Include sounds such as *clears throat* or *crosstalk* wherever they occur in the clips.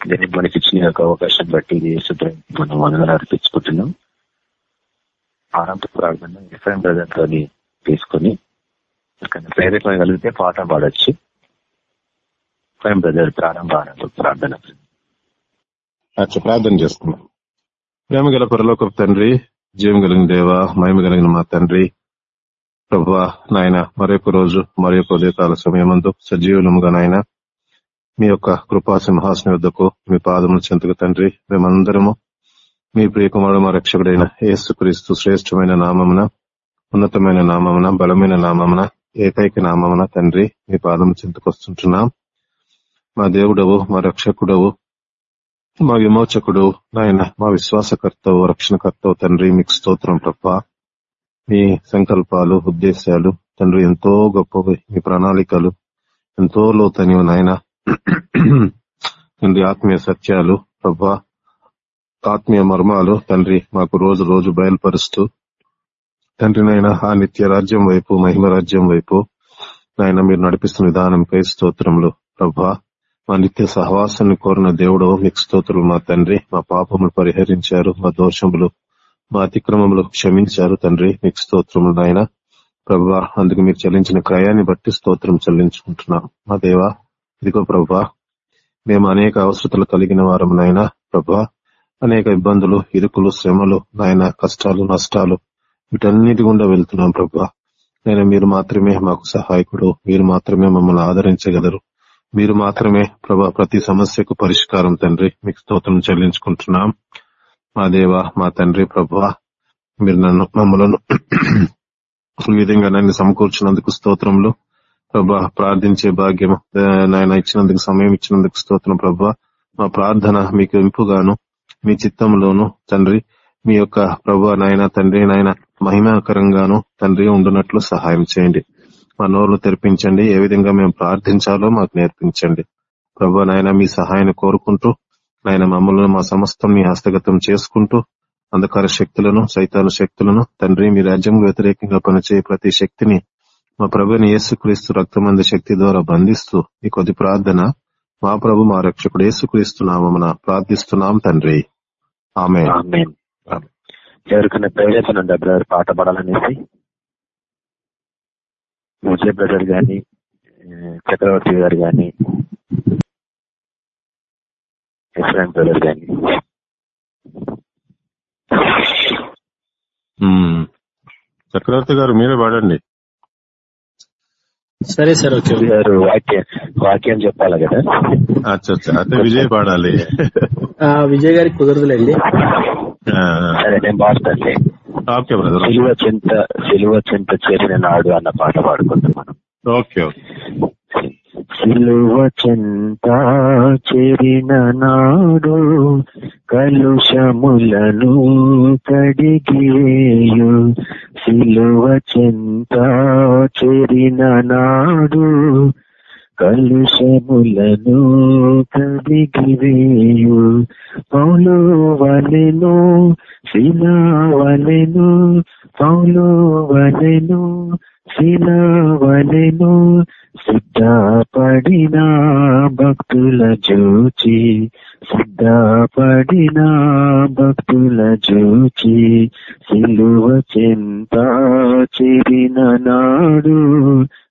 దీన్ని మనకి ఇచ్చిన యొక్క అవకాశం బట్టి శుభ్రం మనం వందలు అర్పించుకుంటున్నాం ఆరంభ ప్రార్థన ఎఫ్ఎం బ్రదర్ తోని తీసుకొని ప్రేరేపణ కలిగితే పాట పాడొచ్చు. ఎఫ్ఎం బ్రదర్ ప్రారంభ ప్రార్థన. అచ్చా ప్రార్థన చేసుకున్నాం ప్రేమ గల పొరలోక తండ్రి జీవం కలిగిన దేవ మహిమ కలిగిన మా తండ్రి ప్రభా నాయన మరొక రోజు మరొక ఉదయకాల సమయమందు సజీవులముగా నాయన మీ యొక్క కృపా సింహాసన యుద్ధకు మీ పాదముల చెంతకు తండ్రి మేమందరము మీ ప్రియకుమారుడు మా రక్షకుడైన క్రీస్తు శ్రేష్టమైన నామమున ఉన్నతమైన నామమున బలమైన నామమున ఏకైక నామమున తండ్రి మీ పాదము చెంతకొస్తుంటున్నాం మా దేవుడవు మా రక్షకుడవు మా విమోచకుడు నాయన మా విశ్వాసకర్తవు రక్షణకర్తవు తండ్రి మీకు స్తోత్రం తప్ప మీ సంకల్పాలు ఉద్దేశాలు తండ్రి ఎంతో గొప్పవి మీ ప్రణాళికలు ఎంతో లోతని నాయన. తండ్రి ఆత్మీయ సత్యాలు ప్రభా ఆత్మీయ మర్మాలు తండ్రి మాకు రోజు రోజు బయలుపరుస్తూ తండ్రి నాయన ఆ నిత్య రాజ్యం వైపు మహిమ రాజ్యం వైపు నాయన మీరు నడిపిస్తున్న విధానంపై స్తోత్రములు. ప్రభా మా నిత్య సహవాసాన్ని కోరిన దేవుడు మీకు స్తోత్రులు మా తండ్రి. మా పాపములు పరిహరించారు మా దోషములు మా అతిక్రమములు క్షమించారు తండ్రి. మీకు స్తోత్రములు నాయన. ప్రభా అందుకు మీరు చెల్లించిన క్రయాన్ని బట్టి స్తోత్రం చెల్లించుకుంటున్నాం. మా దేవా ఇదిగో ప్రభా మేము అనేక అవసరతలు కలిగిన వారం నాయన ప్రభా. అనేక ఇబ్బందులు ఇరుకులు శ్రమలు నాయన కష్టాలు నష్టాలు వీటన్నిటి గుండా వెళ్తున్నాం ప్రభా. నేను మీరు మాత్రమే మాకు సహాయకుడు మీరు మాత్రమే మమ్మల్ని ఆదరించగలరు. మీరు మాత్రమే ప్రభా ప్రతి సమస్యకు పరిష్కారం తండ్రి. మీకు స్తోత్రం చెల్లించుకుంటున్నాం. మా దేవ మా తండ్రి ప్రభా మీరు నన్ను మమ్మలను ఈ విధంగా నన్ను సమకూర్చినందుకు స్తోత్రంలో ప్రభా ప్రార్థించే భాగ్యం నాయన ఇచ్చినందుకు సమయం ఇచ్చినందుకు స్తోత్రం ప్రభా. మా ప్రార్థన మీకు ఎంపుగాను మీ చిత్తంలోను తండ్రి. మీ యొక్క ప్రభా నాయన తండ్రి నాయన మహిమాకరంగాను తండ్రి ఉండునట్లు సహాయం చేయండి. మా నోర్లు తెరిపించండి ఏ విధంగా మేము ప్రార్థించాలో మాకు నేర్పించండి. ప్రభా నాయన మీ సహాయాన్ని కోరుకుంటూ నాయన మమ్మల్ని మా సమస్తం మీ హస్తగతం చేసుకుంటూ అంధకార శక్తులను సైతాను శక్తులను తండ్రి మీ రాజ్యం వ్యతిరేకంగా పనిచేయ ప్రతి శక్తిని మా ప్రభుని యేసుక్రీస్తు రక్తమంది శక్తి ద్వారా బంధిస్తూ ఈ కొద్ది ప్రార్థన మా ప్రభు మా రక్షకుడు యేసుక్రీస్తున్నామన ప్రార్థిస్తున్నాం తండ్రి. ఆమె ఎవరికైనా ప్రేరేపణ బ్రదర్ పాట పడాలనేసి? ముజే బ్రదర్ గాని చక్రవర్తి గారు గాని బ్రదర్ గాని. చక్రవర్తి గారు మీరే పాడండి. సరే సార్ గారు వాక్యం వాక్యం చెప్పాలి కదా? అచ్చా అయితే విజయ్ పాడాలి. విజయ్ గారికి కుదరదులేండి. సరే నేను పాడతాను ఓకే బ్రదర్ సిలువ చింత సిలువ చింత చేరిన నాడు అన్న పాట పాడుకుంటాం మనం. ఓకే. సిలువ చెంత చెరిన నాడు కలుషములను కడిగేయు. సిలువ చెంత చెరిన నాడు కలుషములను కడిగివేయు. పౌలు వలెను శిలా వలెను పౌలు వలెను శిలావలెను సిద్ధపడిన భక్తుల జోచి సిద్ధపడిన భక్తుల జోచి సిలువ చింత చెరిన నాడు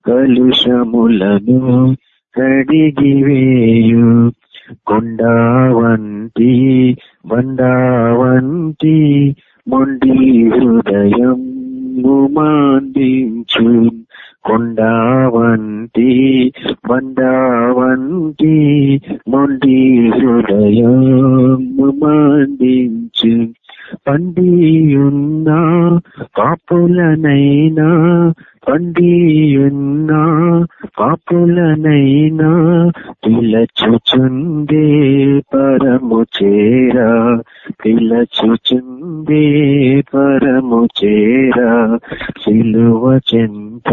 కలుషములను కడిగివేయు కొండ వంటి బండ వంటి మొండి హృదయం నిన్ను మాందించు కొండ వంటి బండ వంటి మొండి హృదయం మండించు. పండియున్నా పాపులనైనా పండియున్నా పాపులనైనా పిలచుచుందే పరము చేరా. పిలచుచుందే పరము చేరా. సిలువ చెంత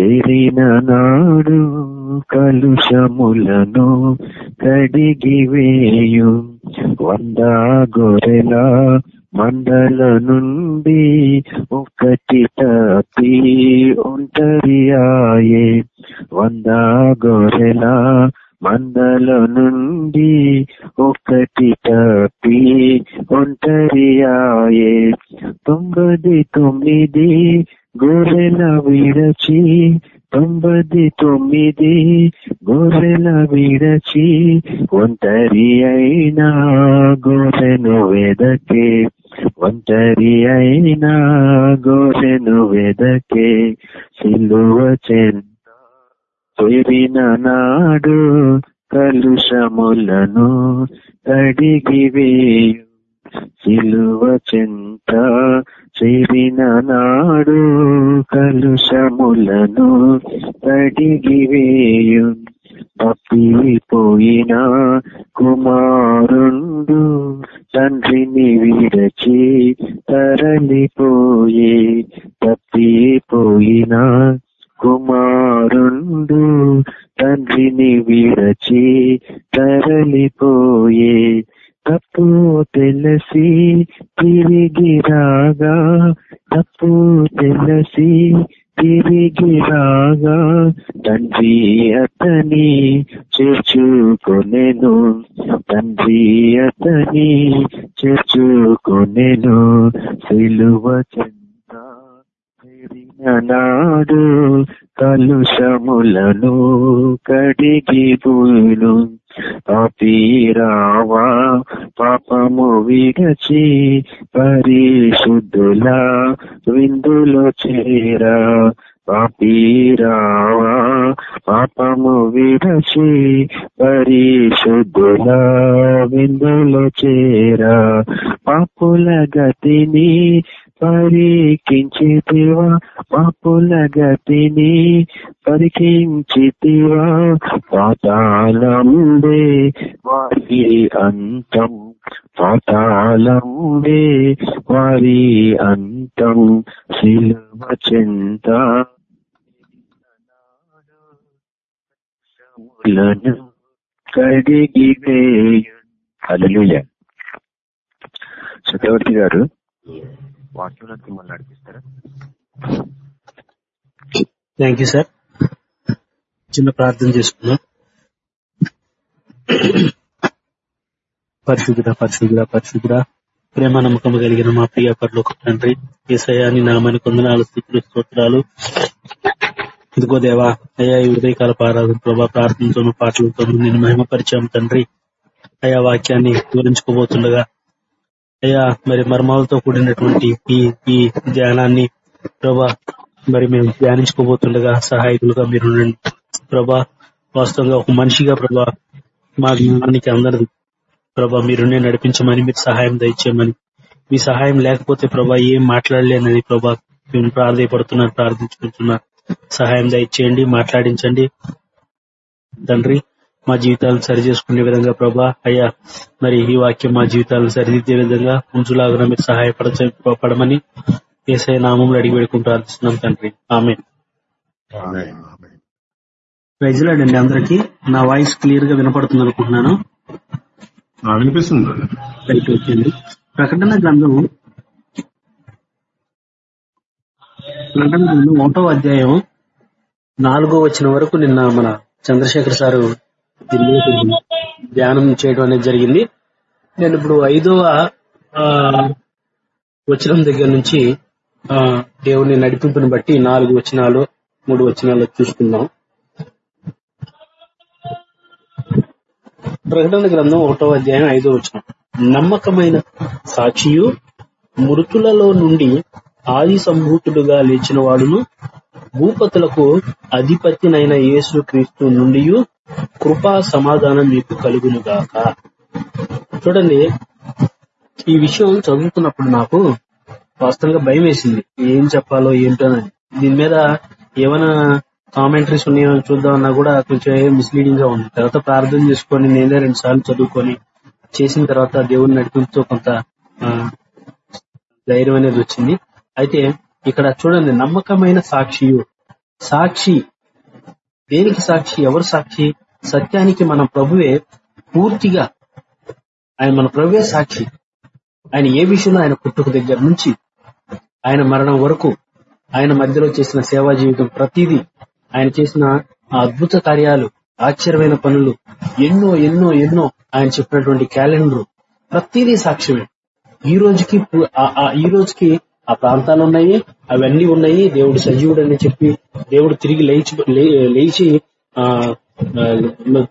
చేరిన నాడు కలుషములను కడిగివేయు వంద గొరెలా మండల నుండి ఒకటి తప్పి ఒంటరి ఆయే. వంద గొరెల మందల నుండి ఒకటి తప్పి ఒంటరి ఆయే. తొంభది తొమ్మిది గొర్రెల విడచి తొంభది తొమ్మిది గొర్రెల విడచి ఒంటరి అయినా గొర్రెను వెదకే. ఒంటరి అయినా గొర్రెను వెదకే. సిలువ చెరిన నాడు కలుషములను కడిగివేయు సిలువ చెంత చేరిన నాడు కలుషములను తడిగివేయు తప్పిపోయిన కుమారుండు తండ్రిని విరచి తరలిపోయే. తప్పిపోయిన కుమారుండు తండ్రిని విరచి తరలిపోయే. తప్పు తెలిసి తిరిగి రాగా తప్పు తెలిసి తిరిగి రాగా తండ్రి అతని చేర్చుకొనెను తండ్రి అతని చేర్చుకొనెను సిలువ చెంత చేరిన నాడు కలుషములను కడిగిపోయిను పాపీరావా పాపము విడచి పరిశుద్ధుల విందులో చేరా పాపీరావా పాపము విడచి పరిశుద్ధుల విందులు చేరా. పాపుల గతిని పరికించితివా పాపుల గతిని పరికించితివా. పాతాళంబే వారి అంతం పాతాళంబే వారి అంతం శిల్వ చెంత శములను కడిగి హల్లెలూయా చక్రవర్తి గారు వాక్యంలోకి మిమ్మల్ని నడిపిస్తారా థ్యాంక్ యూ సార్ చిన్న ప్రార్థన చేసుకున్నాం పరిశుద్ధుడ పరిశుద్ధుడ పరిశుద్ధుడ ప్రేమ నమ్మకం కలిగిన మా ప్రియ పరలోక తండ్రి ఏసయాని నామని కొందనాలు స్థితులు స్తోత్రాలు ఇందుకో దేవా అయ్యా ఈ ఉదయకాల పారాధన ప్రభా ప్రార్థనతోనూ పాటలతోనూ నేను మహిమపరిచాం తండ్రి. అయ్యా వాక్యాన్ని వివరించుకోబోతుండగా అయ్యా మరి మర్మాలతో కూడినటువంటి ఈ ఈ ధ్యానాన్ని ప్రభా మరి మేము ధ్యానించుకోబోతుండగా సహాయకులుగా మీరు ప్రభా వాస్తవంగా ఒక మనిషిగా ప్రభా మా జ్ఞానానికి అందరిది. ప్రభా మీరునే నడిపించమని మీరు సహాయం దయచేయమని. మీ సహాయం లేకపోతే ప్రభా ఏం మాట్లాడలేనని ప్రభా మేము ప్రార్థపడుతున్నాను ప్రార్థించుకుంటున్నాను సహాయం దయచేయండి మాట్లాడించండి. తండ్రి మా జీవితాలను సరి చేసుకునే విధంగా ప్రభా అయ్యా మరి ఈ వాక్యం మా జీవితాలను సరిదిద్దే విధంగా ఉంచులాగా మీరు సహాయపడ పడమని ఏసఐ నామంలో అడిగి పెడుకుంటూ ప్రార్థిస్తున్నాం తండ్రి. ఆమె ప్రైజ్లాడండి అందరికి. నా వాయిస్ క్లియర్గా వినపడుతుంది అనుకుంటున్నాను. వినిపిస్తుంది. అండి. ప్రకటన గ్రంథం ప్రకటన ఒకటో అధ్యాయం నాలుగో వచ్చిన వరకు నిన్న మన చంద్రశేఖర్ సారు ధ్యానం చేయడం అనేది జరిగింది. నేను ఇప్పుడు ఐదవ ఆ, వచనం దగ్గర నుంచి ఆ, దేవుని నడిపింపుని బట్టి నాలుగు వచనాలు మూడు వచనాలు చూసుకుందాం. ప్రకటన గ్రంథం ఒకటో అధ్యాయం ఐదో వచనం. నమ్మకమైన సాక్షియు మృతులలో నుండి ఆది సంభూతుడుగా లేచిన వాడును భూపతులకు అధిపతినైన యేసు క్రీస్తు నుండి కృపా సమాధానం మీకు కలుగునుగాక. చూడండి ఈ విషయం చదువుతున్నప్పుడు నాకు వాస్తవంగా భయం వేసింది ఏం చెప్పాలో ఏంటోనని దీని మీద ఏమైనా కామెంటరీస్ ఉన్నాయో చూద్దామన్నా కూడా కొంచెం మిస్లీడింగ్గా ఉంది. తర్వాత ప్రార్థన చేసుకొని నేనే రెండు సార్లు చదువుకొని చేసిన తర్వాత దేవుని నడిపింపుతో కొంత ఆ, ధైర్యం అనేది వచ్చింది. అయితే ఇక్కడ చూడండి నమ్మకమైన సాక్షియు. సాక్షి దేనికి సాక్షి ఎవరు సాక్షి? సత్యానికి మన ప్రభువే పూర్తిగా ఆయన మన ప్రభువే సాక్షి. ఆయన ఏ విషయంలో ఆయన పుట్టుక దగ్గర నుంచి ఆయన మరణం వరకు ఆయన మధ్యలో చేసిన సేవా జీవితం ప్రతిదీ ఆయన చేసిన అద్భుత కార్యాలు ఆశ్చర్యమైన పనులు ఎన్నో ఎన్నో ఎన్నో ఆయన చెప్పినటువంటి క్యాలెండర్ ప్రతిదీ సాక్ష్యమే. ఈ రోజుకి ఈ రోజుకి ఆ ప్రాంతాలు ఉన్నాయి అవన్నీ ఉన్నాయి. దేవుడు సజీవుడు అని చెప్పి దేవుడు తిరిగి లేచి లేచి ఆ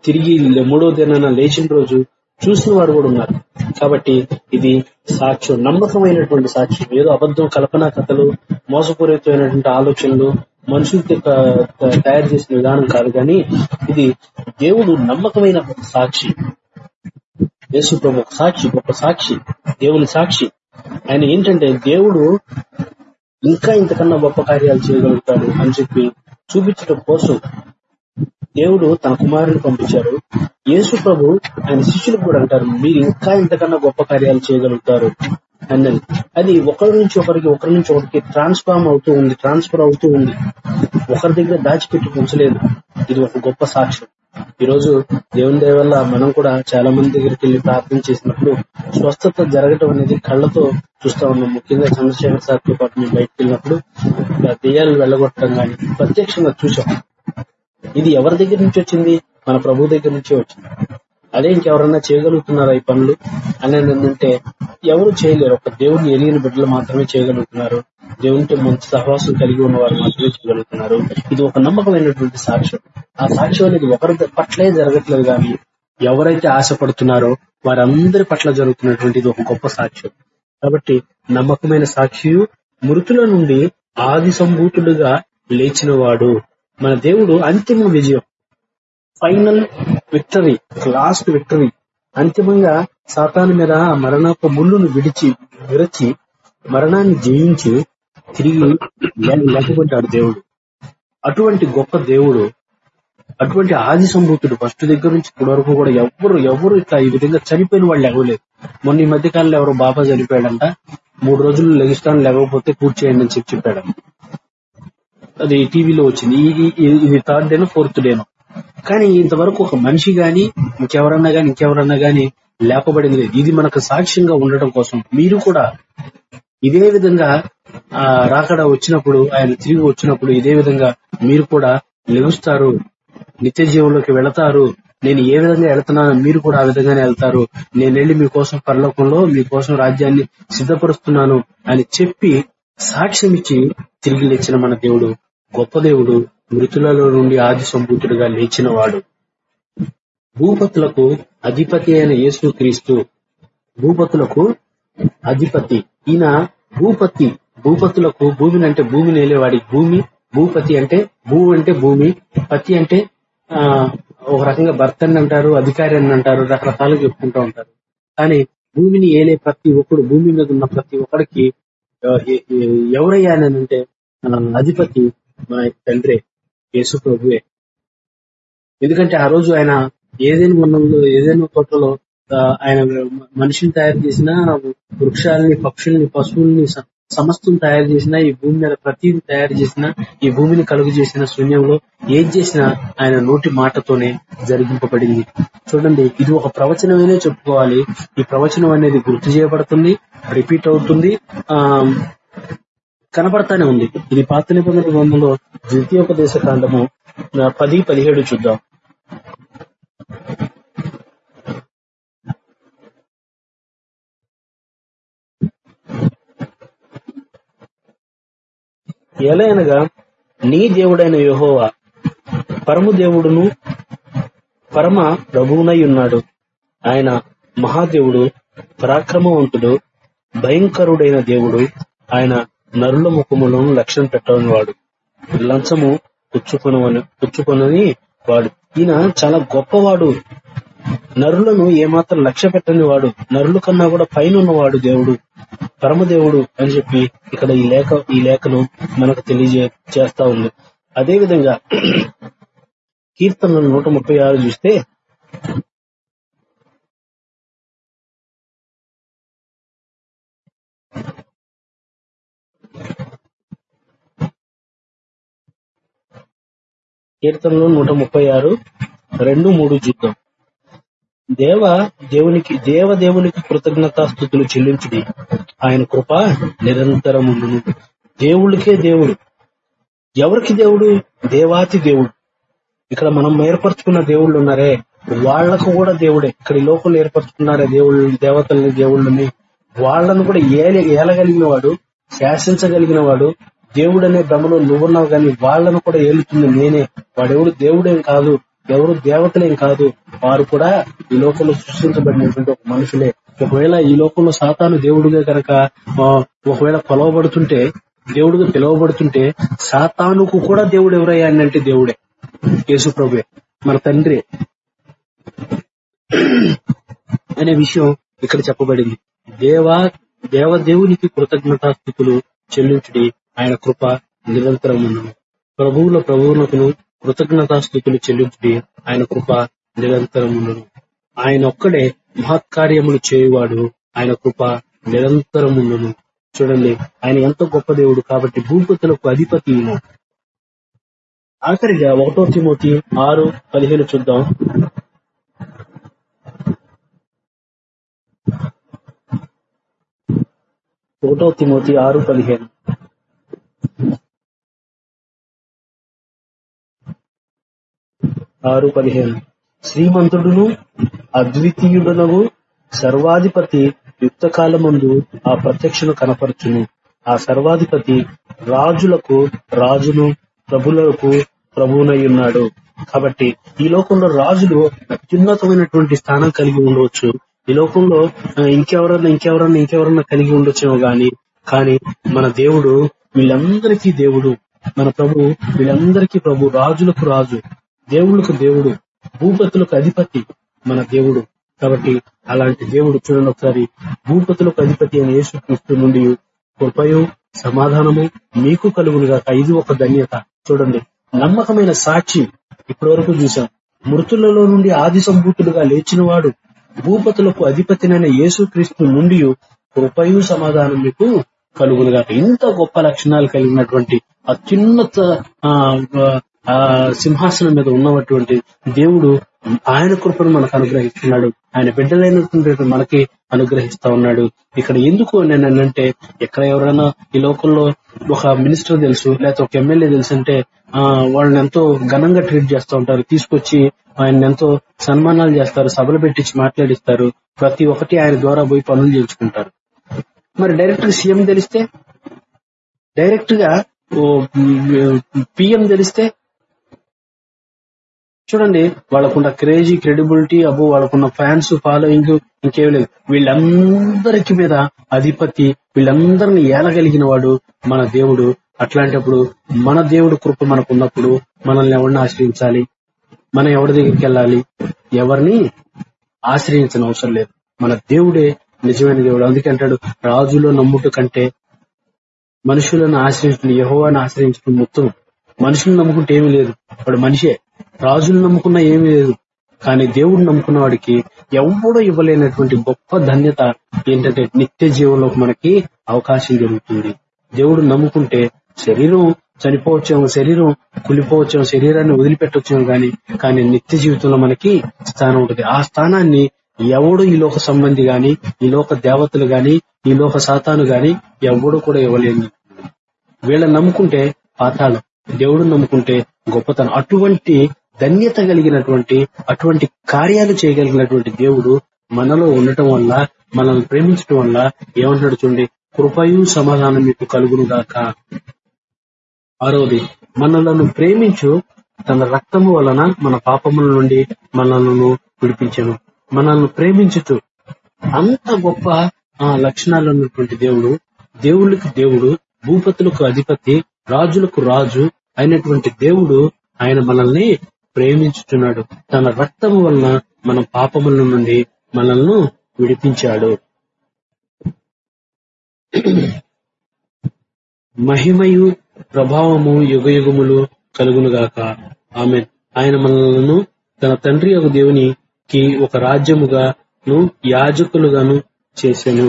తిరిగి మూడో దినాన లేచిన రోజు చూసిన వారు కూడా ఉన్నారు. కాబట్టి ఇది సాక్ష్యం నమ్మకమైనటువంటి సాక్ష్యం. ఏదో అబద్ధం కల్పనా కథలు మోసపూరితమైనటువంటి ఆలోచనలు మనుషులకి తయారు చేసిన విధానం కాదు కానీ ఇది దేవుడు నమ్మకమైన సాక్షి. యేసు ప్రముఖ సాక్షి గొప్ప సాక్షి దేవుని సాక్షి. ఆయన ఏంటంటే దేవుడు ఇంకా ఇంతకన్నా గొప్ప కార్యాలు చేయగలుగుతాడు అని చెప్పి చూపించడం కోసం దేవుడు తన కుమారుని పంపించారు యేసు ప్రభు ఆయన శిష్యులకు కూడా అంటారు మీరు ఇంకా ఇంతకన్నా గొప్ప కార్యాలు చేయగలుగుతారు అన్నది అది ఒకరి నుంచి ఒకరికి ఒకరి నుంచి ఒకరికి ట్రాన్స్ఫార్మ్ అవుతూ ఉంది ట్రాన్స్ఫర్ అవుతూ ఉంది. ఒకరి దగ్గర దాచిపెట్టి ఉంచలేదు. ఇది ఒక గొప్ప సాక్ష్యం. ఈ రోజు దేవుని దయ వల్ల మనం కూడా చాలా మంది దగ్గరికి వెళ్ళి ప్రార్థన చేసినప్పుడు స్వస్థత జరగటం అనేది కళ్ళతో చూస్తా ఉన్నాం. ముఖ్యంగా చంద్రశేఖర్ సార్తో పాటు మేము బయటకు వెళ్ళినప్పుడు ఇలా దెయ్యాలు వెళ్ళగొట్టడం కానీ ప్రత్యక్షంగా చూసాం. ఇది ఎవరి దగ్గర నుంచి వచ్చింది? మన ప్రభు దగ్గర నుంచే వచ్చింది. అదే ఇంకెవరన్నా చేయగలుగుతున్నారా ఈ పనులు? అనేది ఏంటంటే ఎవరు చేయలేరు. ఒక దేవుని ఎలిగిన బిడ్డలు మాత్రమే చేయగలుగుతున్నారు. దేవునితో మంచి సహవాసం కలిగి ఉన్న వారు మాత్రమే చేయగలుగుతున్నారు. ఇది ఒక నమ్మకమైనటువంటి సాక్ష్యం. ఆ సాక్ష్యం అనేది ఒకరి పట్లే జరగట్లేదు కానీ ఎవరైతే ఆశపడుతున్నారో వారందరి పట్ల జరుగుతున్నటువంటి ఇది ఒక గొప్ప సాక్ష్యం. కాబట్టి నమ్మకమైన సాక్షి మృతుల నుండి ఆది సంభూతుడుగా లేచినవాడు. మన దేవుడు అంతిమ విజయం. Final victory last victory. అంతిమంగా సాతాను మీద ఆ మరణపు ముళ్ళును విడిచి విరచి మరణాన్ని జయించి తిరిగి లే- దేవుడు. అటువంటి గొప్ప దేవుడు అటువంటి ఆది సంభూతుడు ఫస్ట్ దగ్గర నుంచి ఇప్పటి వరకు కూడా ఎవరు ఎవరు ఇట్లా ఈ విధంగా చనిపోయిన వాళ్ళు ఎగవలేదు మొన్న ఈ మధ్య కాలంలో ఎవరో బాబా చనిపోయాడంట. మూడు రోజులు లెగిస్తాను లేకపోతే కూర్చేయండి అని చెప్పి చెప్పాడు అది టీవీలో వచ్చింది. ఇది థర్డ్ డేనో ఫోర్త్ డేనో. కానీ ఇంతవరకు ఒక మనిషి గాని ఇంకెవరన్నా గాని ఇంకెవరన్నా గాని లేపబడింది లేదు. ఇది మనకు సాక్ష్యంగా ఉండటం కోసం మీరు కూడా ఇదే విధంగా ఆ రాకడ వచ్చినప్పుడు ఆయన తిరిగి వచ్చినప్పుడు ఇదే విధంగా మీరు కూడా నిలుస్తారు. నిత్య జీవంలోకి వెళతారు. నేను ఏ విధంగా వెళ్తున్నానో మీరు కూడా ఆ విధంగానే వెళ్తారు. నేను వెళ్ళి మీకోసం పరలోకంలో మీకోసం రాజ్యాన్ని సిద్ధపరుస్తున్నాను అని చెప్పి సాక్ష్యం ఇచ్చి తిరిగి లేచిన మన దేవుడు గొప్ప దేవుడు మృతులలో నుండి ఆది సంభూతుడుగా లేచిన వాడు భూపతులకు అధిపతి అయిన యేసు క్రీస్తు. భూపతులకు అధిపతి. ఈయన భూపతి. భూపతులకు భూమిని అంటే భూమి నేలేవాడి. భూమి భూపతి అంటే భూ అంటే భూమి. పతి అంటే ఆ ఒక రకంగా భర్త అని అంటారు అధికారి అని అంటారు రకరకాలుగా చెప్పుకుంటూ ఉంటారు. కానీ భూమిని ఏలే ప్రతి ఒక్కడు భూమి మీద ఉన్న ప్రతి ఒక్కడికి ఎవరయ్యానంటే అని అంటే అధిపతి మన తండ్రి యేసు ప్రభువే. ఎందుకంటే ఆ రోజు ఆయన ఏదైనా మనంలో ఏదైనా తోటలో ఆయన మనిషిని తయారు చేసిన వృక్షాలని పక్షుల్ని పశువుల్ని సమస్తం తయారు చేసిన ఈ భూమి మీద ప్రతిదీ తయారు చేసిన ఈ భూమిని కలుగు చేసిన శూన్యంలో ఏం చేసినా ఆయన నోటి మాటతోనే జరిగింపబడింది. చూడండి ఇది ఒక ప్రవచనమేనే చెప్పుకోవాలి. ఈ ప్రవచనం అనేది గుర్తు చేయబడుతుంది రిపీట్ అవుతుంది. ఆ కనపడతానే ఉంది. ఇది పాత నిబంధన గ్రంథంలో ద్వితీయోపదేశ కాండము పది పదిహేడు చూద్దాం. ఎలయనగా నీ దేవుడైన యెహోవా పరము దేవుడును పరమ ప్రభువునై ఉన్నాడు. ఆయన మహాదేవుడు పరాక్రమవంతుడు భయంకరుడైన దేవుడు ఆయన నరుల ముఖములను లక్ష్యం పెట్టని వాడు లంచము పుచ్చుకొనవని పుచ్చుకొనని వాడు. ఈయన చాలా గొప్పవాడు. నరులను ఏమాత్రం లక్ష్య పెట్టని వాడు నరుల కన్నా కూడా పైన ఉన్నవాడు దేవుడు. పరమదేవుడు అని చెప్పి ఇక్కడ ఈ లేఖ ఈ లేఖను మనకు తెలియజే చేస్తా ఉంది. అదే విధంగా *clears throat* కీర్తనలు నూట ముప్పై ఆరు చూస్తే కీర్తనలు నూట ముప్పై ఆరు రెండు మూడు చూద్దాం దేవ దేవునికి దేవ దేవునికి కృతజ్ఞతాస్థుతులు చెల్లించుడి ఆయన కృప నిరంతరముండును. దేవుడికే దేవుడు. ఎవరికి దేవుడు? దేవాతి దేవుడు. ఇక్కడ మనం ఏర్పరచుకున్న దేవుళ్ళు ఉన్నారే. వాళ్ళకు కూడా దేవుడే. ఇక్కడ ఈ లోకంలో ఏర్పరచుకున్నారే దేవుళ్ళు దేవతల్ని దేవుళ్ళని. వాళ్ళను కూడా ఏల ఏలగలిగిన వాడు. శాసించగలిగిన వాడు దేవుడు అనే భ్రమలో నువ్వున్నావు కానీ వాళ్ళను కూడా ఏలుతుంది నేనే. వాడెవడు దేవుడేం కాదు ఎవరు దేవతలేం కాదు వారు కూడా ఈ లోకంలో సృష్టించబడినటువంటి ఒక మనుషులే. ఒకవేళ ఈ లోకంలో సాతాను దేవుడుగా కనుక ఒకవేళ కొలవబడుతుంటే దేవుడుగా పిలువబడుతుంటే సాతానుకు కూడా దేవుడు ఎవరయ్యా అంటే దేవుడే. యేసు ప్రభువే. మన తండ్రి అనే విషయం ఇక్కడ చెప్పబడింది. దేవా దేవదేవునికి కృతజ్ఞతాస్థుతులు చెల్లించుడి ఆయన కృప నిరంతరం ప్రభువుల ప్రభువులకు కృతజ్ఞతాస్థుతులు చెల్లించుడి ఆయన కృప నిరంతరం ఆయన ఒక్కడే మహత్కార్యములు చేయువాడు ఆయన కృప నిరంతరం చూడండి ఆయన ఎంత గొప్ప దేవుడు కాబట్టి భూపతులకు అధిపతి ఆఖరిగా ఒకటో తిమోతి ఆరు పదిహేను చూద్దాం. ఒకటో తిమోతి ఆరు పదిహేను. ఆరు పదిహేను. శ్రీమంతుడును అద్వితీయుడునగు సర్వాధిపతి యుక్త కాలమందు ఆ ప్రత్యక్షను కనపరచును ఆ సర్వాధిపతి రాజులకు రాజును ప్రభులకు ప్రభువునై ఉన్నాడు కాబట్టి ఈ లోకంలో రాజులు అత్యున్నతమైనటువంటి స్థానం కలిగి ఉండవచ్చు. ఈ లోకంలో ఇంకెవరన్నా ఇంకెవరన్నా ఇంకెవరన్నా కలిగి ఉండొచ్చేమో గాని కానీ మన దేవుడు వీళ్ళందరికీ దేవుడు. మన ప్రభు వీళ్ళందరికీ ప్రభు రాజులకు రాజు దేవుళ్ళకు దేవుడు భూపతులకు అధిపతి మన దేవుడు. కాబట్టి అలాంటి దేవుడు చూడండి ఒకసారి. భూపతులకు అధిపతి అయిన యేసుక్రీస్తు నుండి కృపయు సమాధానము మీకు కలుగునుగాక. ఇది ఒక ధన్యత. చూడండి. నమ్మకమైన సాక్షి ఇప్పటి వరకు చూసాం మృతులలో నుండి ఆది సంభూతులుగా లేచినవాడు భూపతులకు అధిపతినైన యేసుక్రీస్తు నుండి కృపయు సమాధానం మీకు కలుగునుగా ఇంత గొప్ప లక్షణాలు కలిగినటువంటి అత్యున్నత ఆ, ఆ, సింహాసనం మీద ఉన్నటువంటి దేవుడు ఆయన కృపను మనకు అనుగ్రహిస్తున్నాడు. ఆయన బిడ్డలైనటువంటి మనకి అనుగ్రహిస్తా ఉన్నాడు. ఇక్కడ ఎందుకు నేను అంటే ఎక్కడ ఎవరైనా ఈ లోకంలో ఒక మినిస్టర్ తెలుసు లేకపోతే ఒక ఎమ్మెల్యే తెలుసు అంటే ఆ వాళ్ళని ఎంతో ఘనంగా ట్రీట్ చేస్తూ ఉంటారు. తీసుకొచ్చి ఆయన ఎంతో సన్మానాలు చేస్తారు సభలు పెట్టించి మాట్లాడిస్తారు. ప్రతి ఒక్కటి ఆయన ద్వారా పోయి పనులు చేయించుకుంటారు. మరి డైరెక్ట్గా సీఎం తెలిస్తే? డైరెక్ట్గా పిఎం తెలిస్తే చూడండి వాళ్ళకున్న క్రేజీ క్రెడిబిలిటీ అబ్బో వాళ్ళకున్న ఫ్యాన్స్ ఫాలోయింగ్ ఇంకేం లేదు. వీళ్ళందరికి మీద అధిపతి వీళ్ళందరిని ఏలగలిగిన వాడు మన దేవుడు. అట్లాంటప్పుడు మన దేవుడు కృప మనకున్నప్పుడు మనల్ని ఎవరిని ఆశ్రయించాలి? మనం ఎవరి దగ్గరికి వెళ్ళాలి? ఎవరిని ఆశ్రయించిన అవసరం లేదు. మన దేవుడే నిజమైన దేవుడు. అందుకంటాడు రాజులో నమ్ముట కంటే మనుషులను ఆశ్రయించడం యహోవాన్ని ఆశ్రయించడం మొత్తం మనుషులను నమ్ముకుంటే ఏమీ లేదు. వాడు మనిషే. రాజులు నమ్ముకున్నా ఏమీ లేదు. కానీ దేవుడు నమ్ముకున్న వాడికి ఎవడో ఇవ్వలేనటువంటి గొప్ప ధన్యత ఏంటంటే నిత్య జీవంలోకి మనకి అవకాశం జరుగుతుంది. దేవుడు నమ్ముకుంటే శరీరం చనిపోవచ్చేమో శరీరం కులిపోవచ్చేమో శరీరాన్ని వదిలిపెట్టొచ్చేమో గాని కానీ నిత్య జీవితంలో మనకి స్థానం ఉంటుంది. ఆ స్థానాన్ని ఎవడు ఈ లోక సంబంధి గాని ఈ లోక దేవతలు గాని ఈ లోక సాతాను గాని ఎవడు కూడా ఇవ్వలేని. వీళ్ళని నమ్ముకుంటే పాతాళం. దేవుడు నమ్ముకుంటే గొప్పతనం. అటువంటి ధన్యత కలిగినటువంటి అటువంటి కార్యాలు చేయగలిగినటువంటి దేవుడు మనలో ఉండటం వల్ల మనల్ని ప్రేమించడం వల్ల ఏమంటాడు చూడండి కృపయు సమాధానం మీకు కలుగును గాక. ఆరోది మనలను ప్రేమించు తన రక్తము వలన మన పాపముల నుండి మనలను విడిపించను. మనల్ని ప్రేమించుతూ అంత గొప్ప ఆ లక్షణాలు ఉన్నటువంటి దేవుడు దేవుళ్ళకి దేవుడు భూపతులకు అధిపతి రాజులకు రాజు అయినటువంటి దేవుడు ఆయన మనల్ని ప్రేమించుతున్నాడు తన రక్తము వలన మన పాపముల నుండి మనల్ని విడిపించాడు. మహిమయు ప్రభావము యుగయుగములు కలుగునుగాక ఆమె ఆయన మనలను తన తండ్రి యొక్క దేవునికి ఒక రాజ్యముగాను యాజకులుగాను చేశాను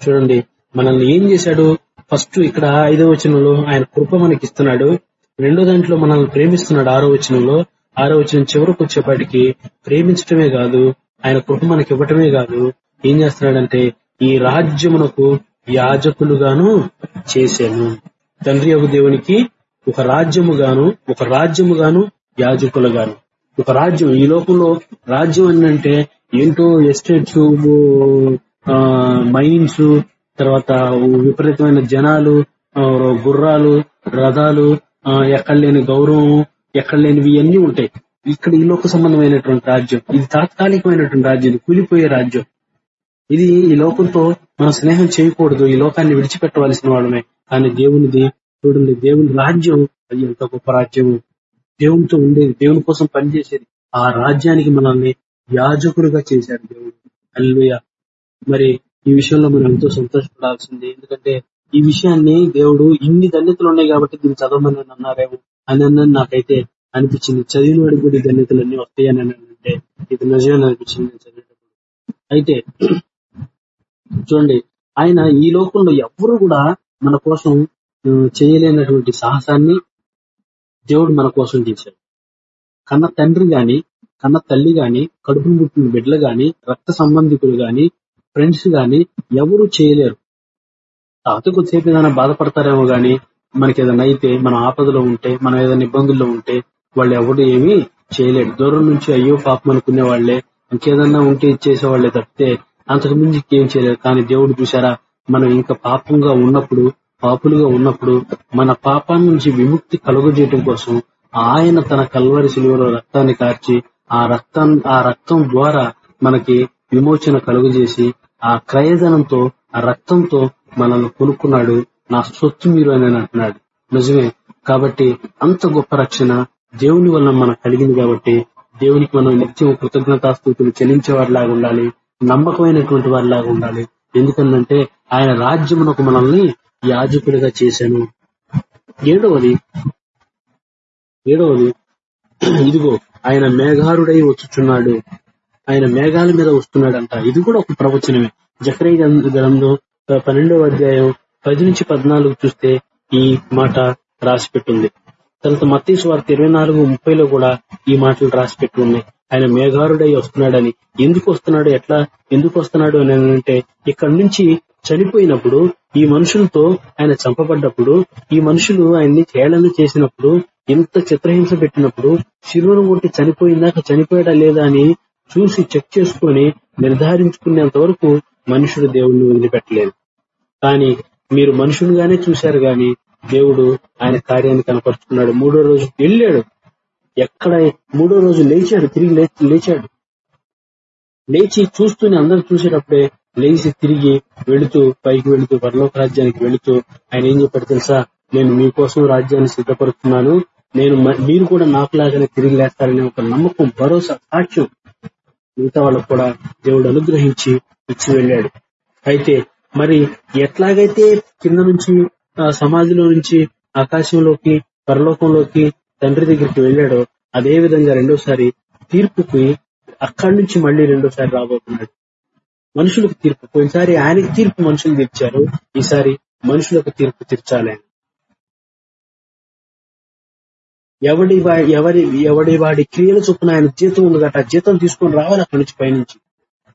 చూడండి మనల్ని ఏం చేశాడు? ఫస్ట్ ఇక్కడ ఐదో వచనంలో ఆయన కృప మనకి ఇస్తున్నాడు రెండో దాంట్లో మనల్ని ప్రేమిస్తున్నాడు ఆరో వచనంలో. ఆరో వచనం చివరకు వచ్చేపాటికి ప్రేమించటమే కాదు ఆయన కృప మనకి ఇవ్వటమే కాదు. ఏం చేస్తున్నాడంటే ఈ రాజ్యమునకు యాజకులుగాను చేశాను. తండ్రి యొక్క దేవునికి ఒక రాజ్యముగాను ఒక రాజ్యముగాను యాజకులుగాను. ఒక రాజ్యం ఈ లోకంలో రాజ్యం అన్నంటే ఏంటో ఎస్టేట్స్ మైన్స్ తర్వాత విపరీతమైన జనాలు గుర్రాలు రథాలు ఎక్కడ లేని గౌరవం ఎక్కడ లేనివి ఇవన్నీ ఉంటాయి. ఇక్కడ ఈ లోక సంబంధమైనటువంటి రాజ్యం ఇది తాత్కాలికమైనటువంటి రాజ్యం ఇది కూలిపోయే రాజ్యం. ఇది ఈ లోకంతో మనం స్నేహం చేయకూడదు ఈ లోకాన్ని విడిచిపెట్టవలసిన వాళ్ళమే. కానీ దేవునిది చూడండి దేవుని రాజ్యం అది ఎంత గొప్ప రాజ్యము. దేవునితో ఉండేది దేవుని కోసం పనిచేసేది. ఆ రాజ్యానికి మనల్ని యాజకుడుగా చేశాడు దేవుడు. అల్లుయ మరి ఈ విషయంలో మనం ఎంతో సంతోషపడాల్సింది. ఎందుకంటే ఈ విషయాన్ని దేవుడు ఇన్ని ధన్యతలు ఉన్నాయి కాబట్టి దీన్ని చదవమని అన్నారేమో అని అన్నది నాకైతే అనిపించింది. చదివిన వాడికి కూడా ఈ ధన్యతలన్నీ వస్తాయని అంటే ఇది నిజమని అనిపించింది చదివేటప్పుడు అయితే చూడండి ఆయన ఈ లోకంలో ఎవ్వరు కూడా మన కోసం చేయలేనటువంటి సాహసాన్ని దేవుడు మన కోసం చేశాడు. కన్న తండ్రి గాని కన్న తల్లి గాని కడుపును పుట్టిన బిడ్డలు గాని రక్త సంబంధికులు గాని ఫ్రెండ్స్ గాని ఎవరు చేయలేరు. తాత కొద్దిసేపు ఏదైనా బాధపడతారేమో గాని మనకి ఏదైనా అయితే మన ఆపదలో ఉంటే మనం ఏదైనా ఇబ్బందుల్లో ఉంటే వాళ్ళు ఎవరు ఏమీ చేయలేడు దూరం నుంచి అయ్యో పాపం అనుకునే వాళ్ళే ఇంకేదన్నా ఉంటే ఇచ్చేసేవాళ్ళే తప్పితే అంతకు మించి ఏం చేయలేదు కానీ దేవుడు చూసారా మనం ఇంకా పాపంగా ఉన్నప్పుడు పాపులుగా ఉన్నప్పుడు మన పాపం నుంచి విముక్తి కలుగజేయటం కోసం ఆయన తన కల్వరి శిలువలో రక్తాన్ని కార్చి ఆ రక్తం ఆ రక్తం ద్వారా మనకి విమోచన కలుగజేసి ఆ క్రయధనంతో ఆ రక్తంతో మనల్ని కొనుక్కున్నాడు నా సొత్తు మీరు అని అంటున్నాడు. నిజమే కాబట్టి అంత గొప్ప రక్షణ దేవుని వల్ల మనకు కలిగింది కాబట్టి దేవునికి మనం నిత్యం కృతజ్ఞతాస్థుతులు చెల్లించే వారిలాగా ఉండాలి నమ్మకమైనటువంటి వారిలాగా ఉండాలి. ఎందుకంటే ఆయన రాజ్యమునకు మనల్ని యాజకుడిగా చేశాను. ఏడవది ఏడవది ఇదిగో ఆయన మేఘారుడై వచ్చుచున్నాడు. ఆయన మేఘాల మీద వస్తున్నాడంట. ఇది కూడా ఒక ప్రవచనమే. జకరై గ్రంథం పన్నెండవ అధ్యాయం పది నుంచి పద్నాలుగు చూస్తే ఈ మాట రాసి పెట్టుంది తర్వాత మత్తీసు వార్త ఇరవై నాలుగు ముప్పైలో కూడా ఈ మాటలు రాసి పెట్టి ఉన్నాయి. ఆయన మేఘారుడై వస్తున్నాడని. ఎందుకు వస్తున్నాడు? ఎట్లా? ఎందుకు వస్తున్నాడు అని అంటే ఇక్కడ నుంచి చనిపోయినప్పుడు ఈ మనుషులతో ఆయన చంపబడ్డప్పుడు ఈ మనుషులు ఆయన్ని కేళన చేసినప్పుడు ఇంత చిత్రహింస పెట్టినప్పుడు శిరువును కొట్టి చనిపోయిందాక చనిపోయాడా లేదా అని చూసి చెక్ చేసుకుని నిర్ధారించుకునేంత వరకు మనుషుడు దేవుణ్ణి వదిలిపెట్టలేదు. కానీ మీరు మనుషునిగానే చూశారు గాని దేవుడు ఆయన కార్యాన్ని కనపరుచుకున్నాడు. మూడో రోజు వెళ్ళాడు. ఎక్కడ మూడో రోజు లేచాడు తిరిగి లేచాడు. లేచి చూస్తూనే అందరు చూసేటప్పుడే లేచి తిరిగి వెళుతూ పైకి వెళుతూ పరలోక రాజ్యానికి వెళుతూ ఆయన ఏం చెప్పాడు తెలుసా? నేను మీకోసం రాజ్యాన్ని సిద్ధపడుతున్నాను నేను మీరు కూడా నాకులాగానే తిరిగి లేస్తారనే ఒక నమ్మకం భరోసా సాక్ష్యం మిగతా వాళ్ళకు కూడా దేవుడు అనుగ్రహించి ఇచ్చి వెళ్ళాడు. అయితే మరి ఎట్లాగైతే కింద నుంచి ఆ, సమాధిలో నుంచి ఆకాశంలోకి పరలోకంలోకి తండ్రి దగ్గరికి వెళ్ళాడో అదే విధంగా రెండోసారి తీర్పుకి అక్కడి నుంచి మళ్ళీ రెండోసారి రాబోతున్నాడు. మనుషులకు తీర్పు. పోయినసారి ఆయనకి తీర్పు మనుషులు తీర్చారు. ఈసారి మనుషులకు తీర్పు తీర్చాలి ఆయన. ఎవడి ఎవరి ఎవడి వాడి క్రియల చొప్పున ఆయన జీతం ఉంది గట జీతం తీసుకొని రావాలి అక్కడి నుంచి పైనుంచి.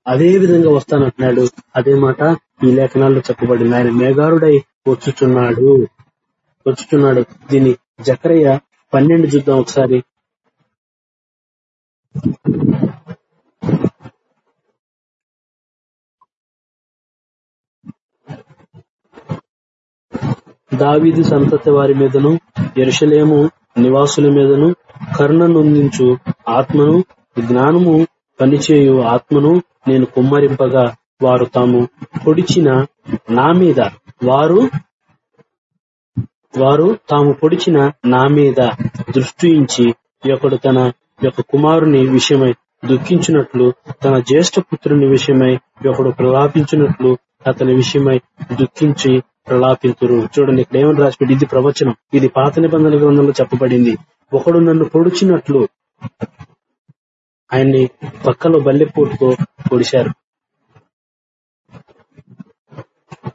అదే విధంగా వస్తానంటున్నాడు. అదే మాట ఈ లేఖనాల్లో చెప్పబడింది. ఆయన మేఘారుడై వచ్చుచున్నాడు. వచ్చుచున్నాడు. దీన్ని జకరయ్య పన్నెండు చూద్దాం ఒకసారి. దావీదు సంతతి వారి మీదను ఎరుషలేము నివాసుల మీదను కర్ణనుందించు ఆత్మను జ్ఞానము పనిచేయు ఆత్మను నేను కుమ్మరింపగా వారు తాము పొడిచిన నా మీద వారు వారు తాము పొడిచిన నా మీద దృష్టించి ఒకడు తన యొక్క కుమారుని విషయమై దుఃఖించినట్లు తన జ్యేష్ఠ పుత్రుని విషయమై ఒకడు ప్రలాపించినట్లు అతని విషయమై దుఃఖించి ప్రలాపింతురు. చూడండి ఇక్కడ ఏమని రాసిపెట్టి ఇది ప్రవచనం. ఇది పాత నిబంధనల గ్రంథంలో చెప్పబడింది. ఒకడు నన్ను పొడిచినట్లు ఆయన్ని పక్కలో బల్లెపోటుతో పొడిశారు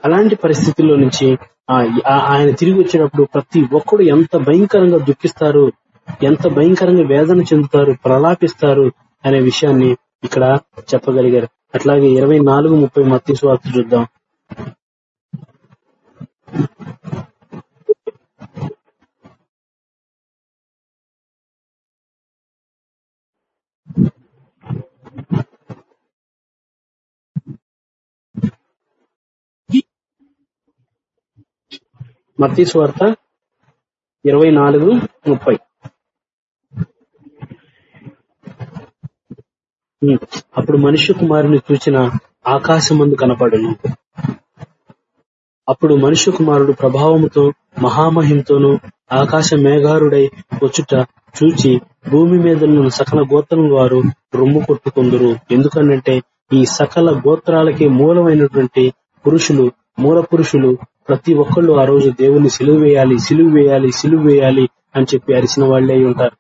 అలాంటి పరిస్థితుల్లో నుంచి ఆ- ఆయన తిరిగి వచ్చేటప్పుడు ప్రతి ఒక్కడు ఎంత భయంకరంగా దుఃఖిస్తారు ఎంత భయంకరంగా వేదన చెందుతారు ప్రలాపిస్తారు అనే విషయాన్ని ఇక్కడ చెప్పగలిగారు. అట్లాగే ఇరవై నాలుగు ముప్పై మత్తి స్వార్థ చూద్దాం. మత్తీ స్వార్త ఇరవై నాలుగు ముప్పై. అప్పుడు మనుష్య కుమారుని చూచిన ఆకాశమందు కనపడను. అప్పుడు మనుష్య కుమారుడు ప్రభావముతో మహామహింతోనూ ఆకాశ మేఘారుడై వచ్చుట చూచి భూమి మీద ఉన్న సకల గోత్రం వారు రొమ్ము కొట్టుకుందురు. ఎందుకనంటే ఈ సకల గోత్రాలకి మూలమైనటువంటి పురుషులు మూల పురుషులు ప్రతి ఒక్కళ్ళు ఆ రోజు దేవుని సిలువ వేయాలి సిలువ వేయాలి సిలువు వేయాలి అని చెప్పి అరిసిన వాళ్ళే ఉంటారు.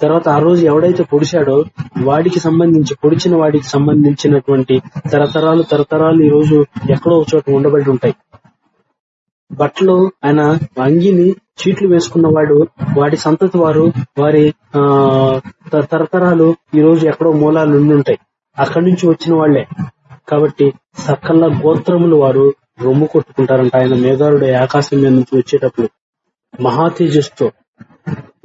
తర్వాత ఆ రోజు ఎవడైతే పొడిచాడో వాడికి సంబంధించి పొడిచిన వాడికి సంబంధించినటువంటి తరతరాలు తరతరాలు ఈ రోజు ఎక్కడో చోట ఉండబడి ఉంటాయి. బట్టలు ఆయన అంగిని చీట్లు వేసుకున్న వాడు వాడి సంతతి వారు వారి ఆ తరతరాలు ఈ రోజు ఎక్కడో మూలాలు ఉండి ఉంటాయి. అక్కడి నుంచి వచ్చిన వాళ్ళే కాబట్టి సకల గోత్రములు వారు రొమ్ము కొట్టుకుంటారంట ఆయన. మేఘారుడు ఆకాశం మీద నుంచి వచ్చేటప్పుడు మహా తేజస్తో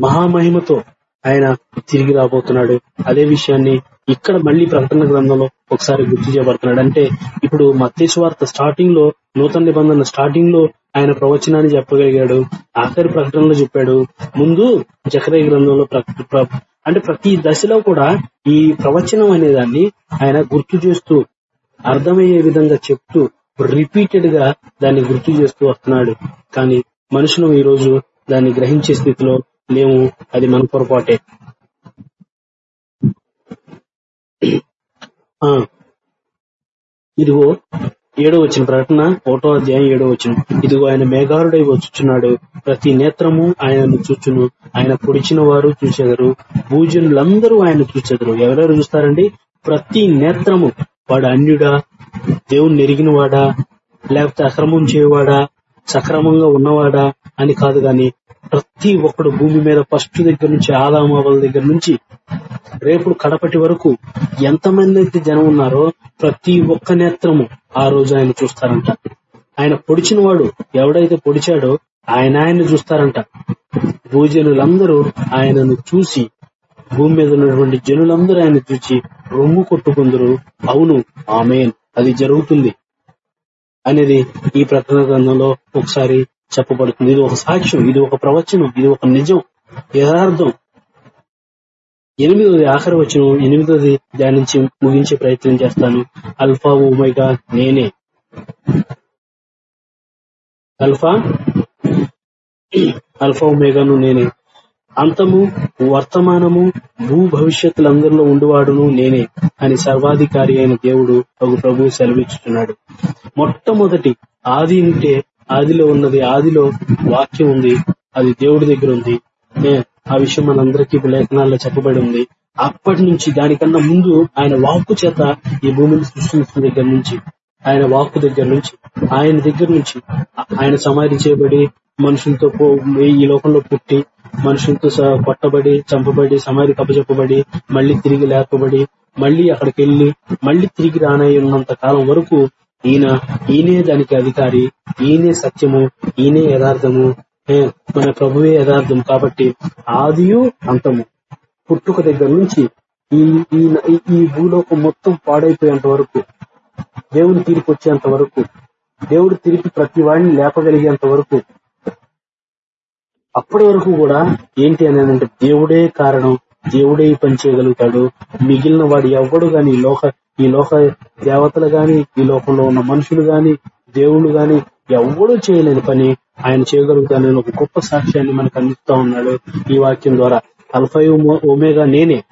మహామహిమతో ఆయన తిరిగి రాబోతున్నాడు. అదే విషయాన్ని ఇక్కడ మళ్ళీ ప్రకటన గ్రంథంలో ఒకసారి గుర్తు చేయబడుతున్నాడు. అంటే ఇప్పుడు మత్తేశ్వార్త స్టార్టింగ్లో నూతన నిబంధన స్టార్టింగ్లో ఆయన ప్రవచనాన్ని చెప్పగలిగాడు. ఆఖరి ప్రకటనలో చెప్పాడు. ముందు జకరే గ్రంథంలో అంటే ప్రతి దశలో కూడా ఈ ప్రవచనం అనే దాన్ని ఆయన గుర్తు చేస్తూ అర్థమయ్యే విధంగా చెప్తూ రిపీటెడ్గా దాన్ని గుర్తు చేస్తూ వస్తున్నాడు. కానీ మనుషులు ఈ రోజు దాన్ని గ్రహించే స్థితిలో లేము అది మన పొరపాటే. ఆ, ఇదిగో ఏడో వచ్చిన ప్రకటన ఒకటో అధ్యాయం ఏడో వచ్చిన. ఇదిగో ఆయన మేఘారుడై వచ్చుచున్నాడు. ప్రతి నేత్రము ఆయనను చూచును. ఆయన పొడిచిన వారు చూసేదరు భూజనులందరూ ఆయన చూచెదరు. ఎవరెవరు చూస్తారండి? ప్రతి నేత్రము. వాడు అన్యుడా? దేవుని నెరిగిన వాడా లేకపోతే అక్రమం చేయవాడా? సక్రమంగా ఉన్నవాడా? అని కాదు గాని ప్రతి ఒక్కడు భూమి మీద ఫస్ట్ దగ్గర నుంచి ఆదామావల దగ్గర నుంచి రేపు కడపటి వరకు ఎంతమంది అయితే జనం ఉన్నారో ప్రతి ఒక్క నేత్రము ఆ రోజు ఆయన చూస్తారంట. ఆయన పొడిచిన వాడు ఎవడైతే పొడిచాడో ఆయన ఆయన చూస్తారంట. భూజనులందరూ ఆయనను చూసి భూమి మీద ఉన్నటువంటి జనులందరూ ఆయన చూచి రొమ్ము కొట్టుకుందరు. అవును ఆమెన్ అది జరుగుతుంది అనేది ఈ ప్రకటన గ్రంథంలో ఒకసారి చెప్పబడుతుంది. ఇది ఒక సాక్ష్యం ఇది ఒక ప్రవచనం ఇది ఒక నిజం యథార్థం. ఎనిమిదోది ఆఖరి వచ్చిన ఎనిమిదోది ధ్యానించి ముగించే ప్రయత్నం చేస్తాను. అల్ఫా ఉమైగా నేనే. అల్ఫా అల్ఫా ఉమేగాను నేనే. అంతము వర్తమానము భూ భవిష్యత్తులందరిలో ఉండువాడును నేనే అని సర్వాధికారి అయిన దేవుడు ఒక ప్రభు సెలవిచ్చుతున్నాడు మొట్టమొదటి ఆది ఉంటే ఆదిలో ఉన్నది ఆదిలో వాక్యం ఉంది అది దేవుడి దగ్గర ఉంది. ఆ విషయం మనందరికీ లేఖనాల్లో చెప్పబడి ఉంది. అప్పటి నుంచి దానికన్నా ముందు ఆయన వాక్కు చేత ఈ భూమిని సృష్టించిన దగ్గర నుంచి ఆయన వాక్కు దగ్గర నుంచి ఆయన దగ్గర నుంచి ఆయన సమాధి చేయబడి మనుషులతో ఈ లోకంలో పుట్టి మనుషులతో కొట్టబడి చంపబడి సమాధి కప్పచెప్పబడి మళ్ళీ తిరిగి లేపబడి మళ్ళీ అక్కడికి వెళ్ళి మళ్ళీ తిరిగి రానయ్యున్నంత కాలం వరకు ఈయన ఈయనే దానికి అధికారి ఈయనే సత్యము ఈయనే యథార్థము మన ప్రభువే యథార్థం కాబట్టి ఆదియు అంతము. పుట్టుక దగ్గర నుంచి ఈ ఈ- ఈ- ఈ భూలోకం మొత్తం పాడైపోయేంత వరకు దేవుని తీర్పు వచ్చేంత వరకు దేవుడు తిరిగి ప్రతి వాడిని లేపగలిగేంత వరకు. అప్పటి వరకు కూడా ఏంటి అని అంటే దేవుడే కారణం దేవుడే ఈ పని చేయగలుగుతాడు. మిగిలిన వాడు ఎవ్వడు గాని ఈ లోక ఈ లోక దేవతలు గాని ఈ లోకంలో ఉన్న మనుషులు గాని దేవుళ్ళు గాని ఎవడూ చేయలేని పని ఆయన చేయగలుగుతానని ఒక గొప్ప సాక్ష్యాన్ని మనకు అందిస్తా ఉన్నాడు ఈ వాక్యం ద్వారా. అల్ఫై ఒమేగా నేనే.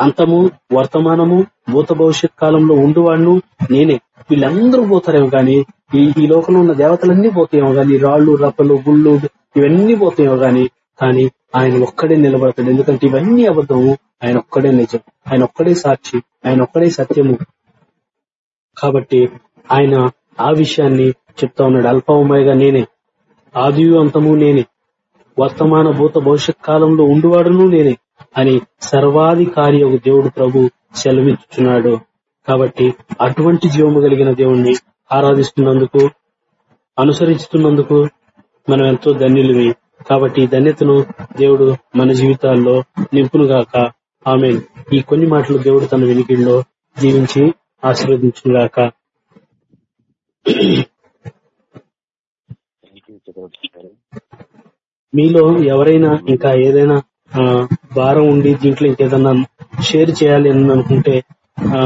అంతము వర్తమానము భూత భవిష్యత్ కాలంలో ఉండువాడును నేనే. వీళ్ళందరూ పోతారేమో కానీ ఈ ఈ లోకంలో ఉన్న దేవతలన్నీ పోతాయేమో కానీ రాళ్ళు రప్పలు గుళ్ళు ఇవన్నీ పోతాయేమో కానీ కానీ ఆయన ఒక్కడే నిలబడతాడు. ఎందుకంటే ఇవన్నీ అబద్ధము ఆయన ఒక్కడే నిజం. ఆయన ఒక్కడే సాక్షి ఆయన ఒక్కడే సత్యము. కాబట్టి ఆయన ఆ విషయాన్ని చెప్తా ఉన్నాడు. అల్పమయగా నేనే. ఆదియు అంతము నేనే. వర్తమాన భూత భవిష్యత్ కాలంలో ఉండువాడును నేనే అని సర్వాధికారి ఒక దేవుడు ప్రభు సెలవిచ్చుచున్నాడు. కాబట్టి అటువంటి జీవము కలిగిన దేవుణ్ణి ఆరాధిస్తున్నందుకు అనుసరిస్తున్నందుకు మనం ఎంతో ధన్యులమే. కాబట్టి ఈ ధన్యతను దేవుడు మన జీవితాల్లో నింపునుగాక ఆమె ఈ కొన్ని మాటలు దేవుడు తన వెనికిడిలో జీవించి ఆశీర్వదించుగాక థ్యాంక్ యూ చక్రవర్తి గారు మీలో ఎవరైనా ఇంకా ఏదైనా ఆ, భారం ఉండి దీంట్లో ఇంకేదన్నా షేర్ చేయాలి అని అనుకుంటే ఆ,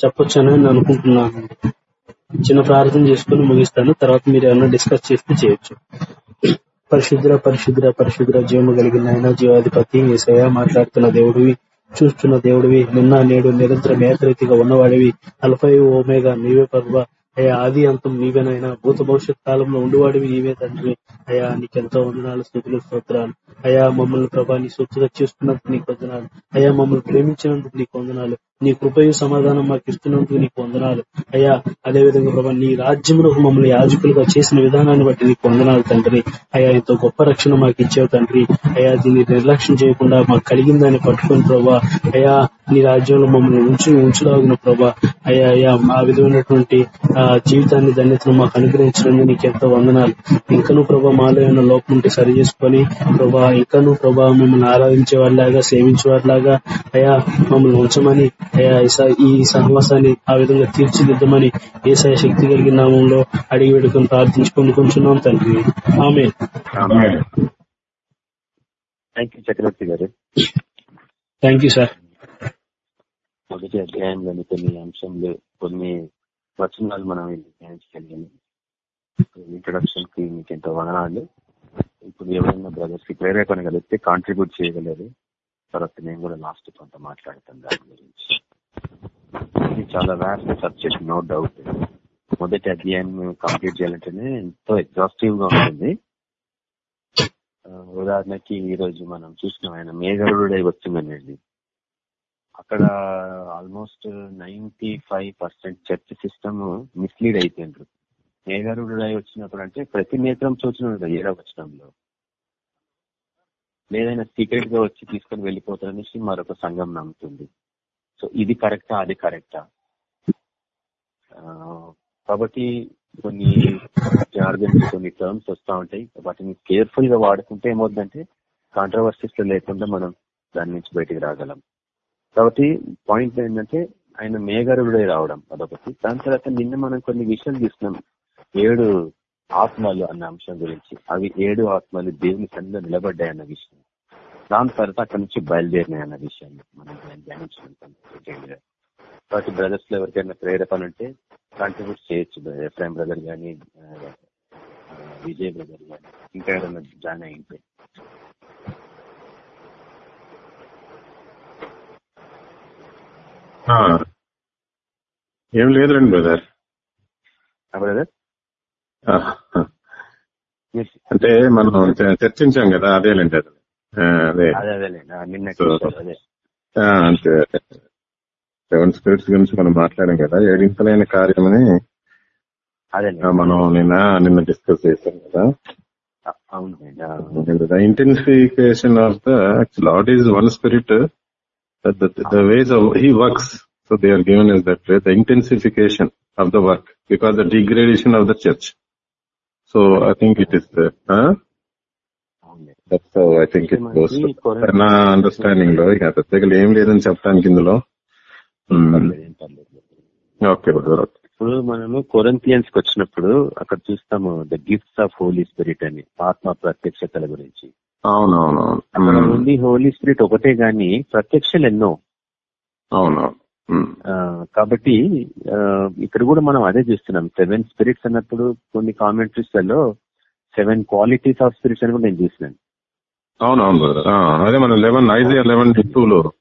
చెప్పొచ్చని నేను అనుకుంటున్నాను. చిన్న ప్రార్థన చేసుకుని ముగిస్తాను. తర్వాత మీరు ఏమన్నా డిస్కస్ చేస్తే చేయొచ్చు. పరిశుద్ర పరిశుద్ర పరిశుద్ర జీవము కలిగిన ఆయన జీవాధిపతి ఏసయ మాట్లాడుతున్న దేవుడివి చూస్తున్న దేవుడివి నిన్న నేడు నిరంతరం ఏకరీతిగా ఉన్నవాడివి అల్ఫై ఓమేగా నీవే పర్వ అయ్యా ఆది అంతం నీవేనైనా భూత భవిష్యత్ కాలంలో ఉండేవాడివి నీవే తండ్రి. అయ్యా నీకెంతో వందనాలు స్థుతులు స్తోత్రాలు. అయ్యా మమ్మల్ని ప్రభా నీ సొత్తుగా చేసుకున్నందుకు నీకు వందనాలు. అయ్యా మమ్మల్ని ప్రేమించినందుకు నీకు వందనాలు. నీ కృపయు సమాధానం మాకు ఇస్తున్నందుకు నీకు వందనాలు. అయ్యా అదే విధంగా ప్రభా నీ రాజ్యంలో మమ్మల్ని యాజకులుగా చేసిన విధానాన్ని బట్టి నీకు వందనాలు తండ్రి. అయ్యా ఎంతో గొప్ప రక్షణ మాకు ఇచ్చావు తండ్రి. అయ్యా దీన్ని నిర్లక్ష్యం చేయకుండా మాకు కలిగిందని పట్టుకుని ప్రభా అయ్యా నీ రాజ్యంలో మమ్మల్ని ఉంచు ఉంచులాగిన ప్రభా. అయ్యా అయ్యా ఆ విధమైనటువంటి ఆ జీవితాన్ని ధన్యతను మాకు అనుగ్రహించడం నీకు ఎంతో వందనాలు. ఇంకనూ ప్రభా మాలో ఏమైనా లోపం ఉంటే సరి చేసుకొని ప్రభా ఇంకనూ ప్రభా మిమ్మల్ని ఆరాధించే వారిలాగా సేవించే వారిలాగా అయ్యా మమ్మల్ని ఉంచమని ఈ సహవాసాన్ని ఆ విధంగా తీర్చిదిద్దమని ఏసయ శక్తి కలిగిన నామంలో అడిగి వేడుకొని ప్రార్థించి పొందుకుంటున్నాం తండ్రి. ఆమె థ్యాంక్ యూ చక్రవర్తి గారు. థ్యాంక్ యూ సార్ మొదటి అధ్యాయంలోని కొన్ని అంశంలో కొన్ని వచనాలు మనం ధ్యానించగలిగాము. ఇంట్రొడక్షన్కి మీకు ఎంతో వదనాలు. ఇప్పుడు ఎవరైనా బ్రదర్స్కి ప్రేరేపణ కలిగితే కాంట్రిబ్యూట్ చేయగలరు. తర్వాత నేను కూడా లాస్ట్ కొంత మాట్లాడతాను దాని గురించి. చాలా వ్యాస్ట్ సబ్జెక్ట్ నో డౌట్ మొదటి అధ్యాయాన్ని కంప్లీట్ చేయాలంటేనే ఎంతో ఎగ్జాస్టివ్గా ఉంటుంది. ఉదాహరణకి ఈ రోజు మనం చూసినాం ఆయన మేఘరుడై వచ్చిందనేది అక్కడ almost ninety five percent church system mislead అయిపోయిండ్రు. మేఘరుడై వచ్చినప్పుడు అంటే ప్రతి నేత్రం చూసిన ఏడవ వచనంలో. లేదైనా సీక్రెట్గా వచ్చి తీసుకొని వెళ్ళిపోతారనేసి మరొక సంఘం నమ్ముతుంది. సో ఇది కరెక్టా అది కరెక్టా కాబట్టి కొన్ని జార్గన్స్ కొన్ని టర్మ్స్ వస్తూ ఉంటాయి. వాటిని కేర్ఫుల్గా వాడుకుంటే ఏమవుతుందంటే కాంట్రవర్సీస్లో లేకుండా మనం దాని నుంచి బయటికి రాగలం. కాబట్టి పాయింట్ ఏంటంటే ఆయన మేఘరుడై రావడం అదొకటి. దాని తర్వాత నిన్న మనం కొన్ని విషయాలు తీసుకున్నాం ఏడు ఆత్మలు అన్న అంశం గురించి. అవి ఏడు ఆత్మలు దేవుని సన్నిలో నిలబడ్డాయి అన్న విషయం. దాని తర్వాత అక్కడి నుంచి బయలుదేరినాయి అన్న విషయాన్ని మనం ధ్యానించుకుంటాం. కాబట్టి బ్రదర్స్లో ఎవరికైనా ప్రేరేపణ ఉంటే కాంట్రిబ్యూట్ చేయొచ్చు ఎఫ్ఐఎం బ్రదర్ గానీ విజయ్ బ్రదర్ గానీ ఇంకా ఎవరైనా జాయిన్ అయింటే. ఏం లేదురండి బ్రదర్. బ్రదర్ అంటే మనం చర్చించాం కదా అదేలేండి అది. అదే. నిన్న అంతే సెవెన్ స్పిరిట్స్ గురించి మనం మాట్లాడాం కదా ఏడింపులైన కార్యమని మనం నిన్న నిన్న డిస్కస్ చేశాం కదా. Intensification of God is one spirit thus he works so they are given is that the intensification of the work because the degradation of the church so I think it is that I think it నా అండర్స్టాండింగ్లో ప్రత్యేకలు ఏం లేదని చెప్పడానికి ఇందులో okay brother ఇప్పుడు మనము కొరంతియన్స్కి వచ్చినప్పుడు అక్కడ చూస్తాము the gifts of Holy Spirit అని ఆత్మ ప్రత్యక్షతల గురించి. అక్కడ అవునవునవును ఉంది హోలీ స్పిరిట్ ఒకటే గాని ప్రత్యక్షలు ఎన్నో. అవునవును. కాబట్టి ఇక్కడ కూడా మనం అదే చూస్తున్నాం. సెవెన్ స్పిరిట్స్ అన్నప్పుడు కొన్ని కామెంట్రీస్లలో సెవెన్ క్వాలిటీస్ ఆఫ్ స్పిరిట్స్ అని కూడా నేను చూసినాను. అవునవును అదే మనం లెవెన్ ఐదు లెవెన్ టూ లో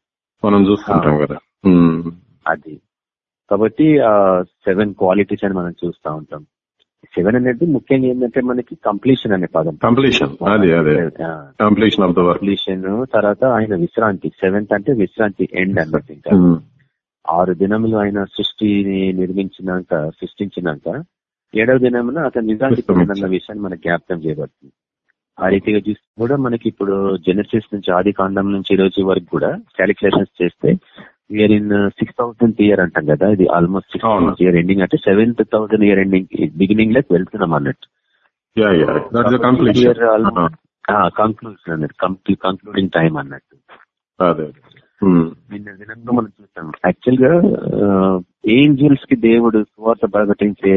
మనం చూస్తుంటాం కదా. అది. కాబట్టి ఆ సెవెన్ క్వాలిటీస్ అని మనం చూస్తా ఉంటాం. సెవెన్ అనేది ముఖ్యంగా ఏంటంటే మనకి కంప్లీషన్ అనే పదం. Completion completion of the completion తర్వాత ఆయన విశ్రాంతి. సెవెంత్ అంటే విశ్రాంతి ఎండ్ అన్నట్టు ఇంకా. ఆరు దినములు ఆయన సృష్టిని నిర్మించినాక సృష్టించినాక ఏడవ దినమున అతను నిజానికి అన్న విషయాన్ని మనకు జ్ఞాపకం చేయబడుతుంది. ఆ రీతిగా చూస్తే కూడా మనకి ఇప్పుడు జెనసిస్ నుంచి ఆది కాండం నుంచి ఈ రోజు వరకు కూడా క్యాలిక్యులేషన్స్ చేస్తే year in six thousand year అంటాం కదా ఇది ఆల్మోస్ట్ సిక్స్ అవును. ఇయర్ ఎండింగ్ అంటే సెవెంత్ థౌసండ్ ఇయర్ ఎండింగ్ బిగినింగ్లోకి వెళ్తున్నాం అన్నట్టు. కంప్లీషన్ కంక్లూజన్ అన్నట్టు. కంక్లూడింగ్ టైం అన్నట్టు. ఉమ్. నిన్న దినంలో మనం చూస్తాం యాక్చువల్గా ఏంజల్స్కి దేవుడు సువార్త ప్రకటించే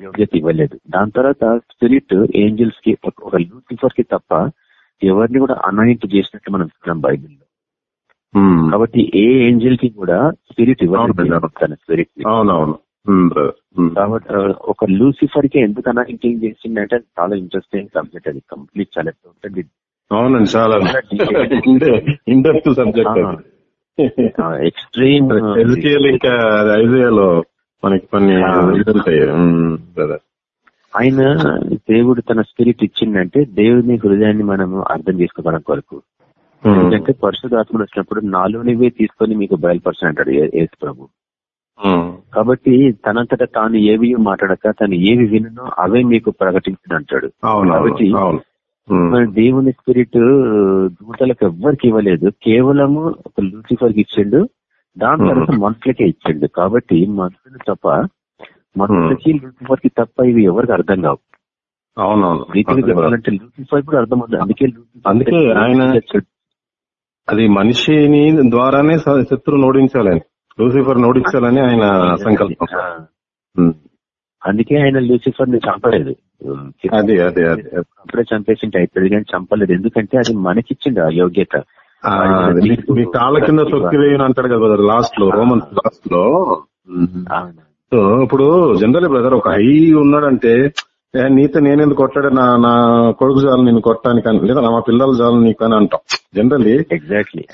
యోగ్యత ఇవ్వలేదు. దాని తర్వాత స్పిరిట్ ఏంజల్స్కి ఒక- లూసిఫర్కి తప్ప ఎవరిని కూడా అనాయింట్ చేసినట్టు మనం చూస్తున్నాం బైబిల్లో ఉమ్. కాబట్టి ఏ ఏంజల్కి కూడా స్పిరిట్. దేవుడు తన స్పిరిట్ అవునవును. Brother um. కాబట్టి ఒక లూసిఫర్కి ఎందుకు అనాయింటింగ్ చేసిందంటే చాలా ఇంట్రెస్టింగ్ సబ్జెక్ట్ అది. కంప్లీట్ చాలా టోటల్ అవునండి చాలా. ఇండెప్త్ సబ్జెక్ట్ ఎక్స్ట్రీమ్ ఇంకా ఐజియాలో మనకి కొన్ని ఆయన దేవుడు తన స్పిరిట్ ఇచ్చిందంటే దేవుని హృదయాన్ని మనం అర్థం చేసుకోవడం కొరకు. ఎందుకంటే పరిశుధాత్మలు వచ్చినప్పుడు నాలోనివే తీసుకొని మీకు బయలుపరచని అంటాడు ఏ- యేసు ప్రభు. కాబట్టి తనంతట తాను ఏవి మాట్లాడక తను ఏవి వినో అవే మీకు ప్రకటించిన అంటాడు అవును. కాబట్టి. మన దేవుని స్పిరిట్ దూతలకు ఎవ్వరికి ఇవ్వలేదు. కేవలము ఒక లూసిఫర్కి ఇచ్చిండు. దాని తర్వాత మనుషులకే ఇచ్చిండు. కాబట్టి మనుషులు తప్ప మనుషులకి లూసిఫర్కి తప్ప ఇవి ఎవరికి అర్థం కావు. అవునవును చెప్పాలంటే లూసిఫర్ కూడా అర్థం అవుతుంది అందుకే అందుకే ఆయన- అది మనిషిని ద్వారానే శత్రువుని ఓడించాలని లూసిఫర్ ఓడించాలని ఆయన సంకల్పం. అందుకే ఆయన లూసిఫర్ని చంపలేదు అదే అదే అదే. అప్పుడే చంపేసింటే అయిపోయింది కానీ చంపలేదు. ఎందుకంటే అది మనకిచ్చిండు ఆ యోగ్యత. మీ- కాళ్ళ కింద తొక్కి వేయని అంటాడు కదా లాస్ట్లో రోమన్ లాస్ట్లో. సో ఇప్పుడు జనరల్ బ్రదర్ ఒక హై ఉన్నాడంటే "ఏ, నీతో నేనెందుకు కొట్టాడు నా నా కొడుకు చాలు నేను కొట్టడానికి అని లేదా నా పిల్లలు చాలు నీకు అని అంటాం. Generally exactly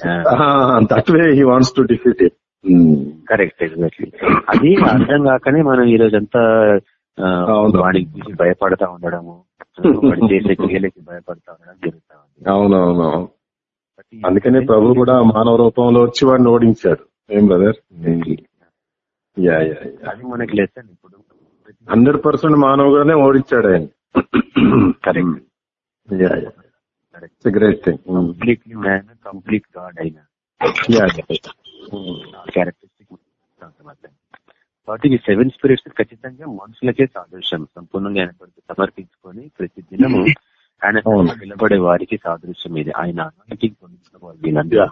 that way he wants to defeat correct exactly అది అర్థం కాకనే మనం ఈ ఆ, అవును. వాడికి చూసి భయపడతా ఉండడము వాడి చేసే క్రియలకి భయపడతా ఉండడం జరుగుతా ఉంది. అవునవును. అందుకనే ప్రభు కూడా మానవ రూపంలో వచ్చి వాడిని ఓడించాడు. ఏం బ్రదర్ యా యా అది మనకి లెసన్ ఇప్పుడు. హండ్రెడ్ పర్సెంట్ మానవుగానే ఓడించాడు ఆయన. Correct. Great thing completely man complete God అయినా. క్యారెక్టరిస్టిక్ కాబట్టి ఈ సెవెన్ స్పిరిట్స్ ఖచ్చితంగా మనుషులకే సాదృశ్యం. సంపూర్ణంగా ఆయన సమర్పించుకొని ప్రతి దినము ఆయన అవును. సన్నిధిలో నిలబడే వారికి సాదృశ్యం ఇది. ఆయన పొందిన వారు వీళ్ళందరూ.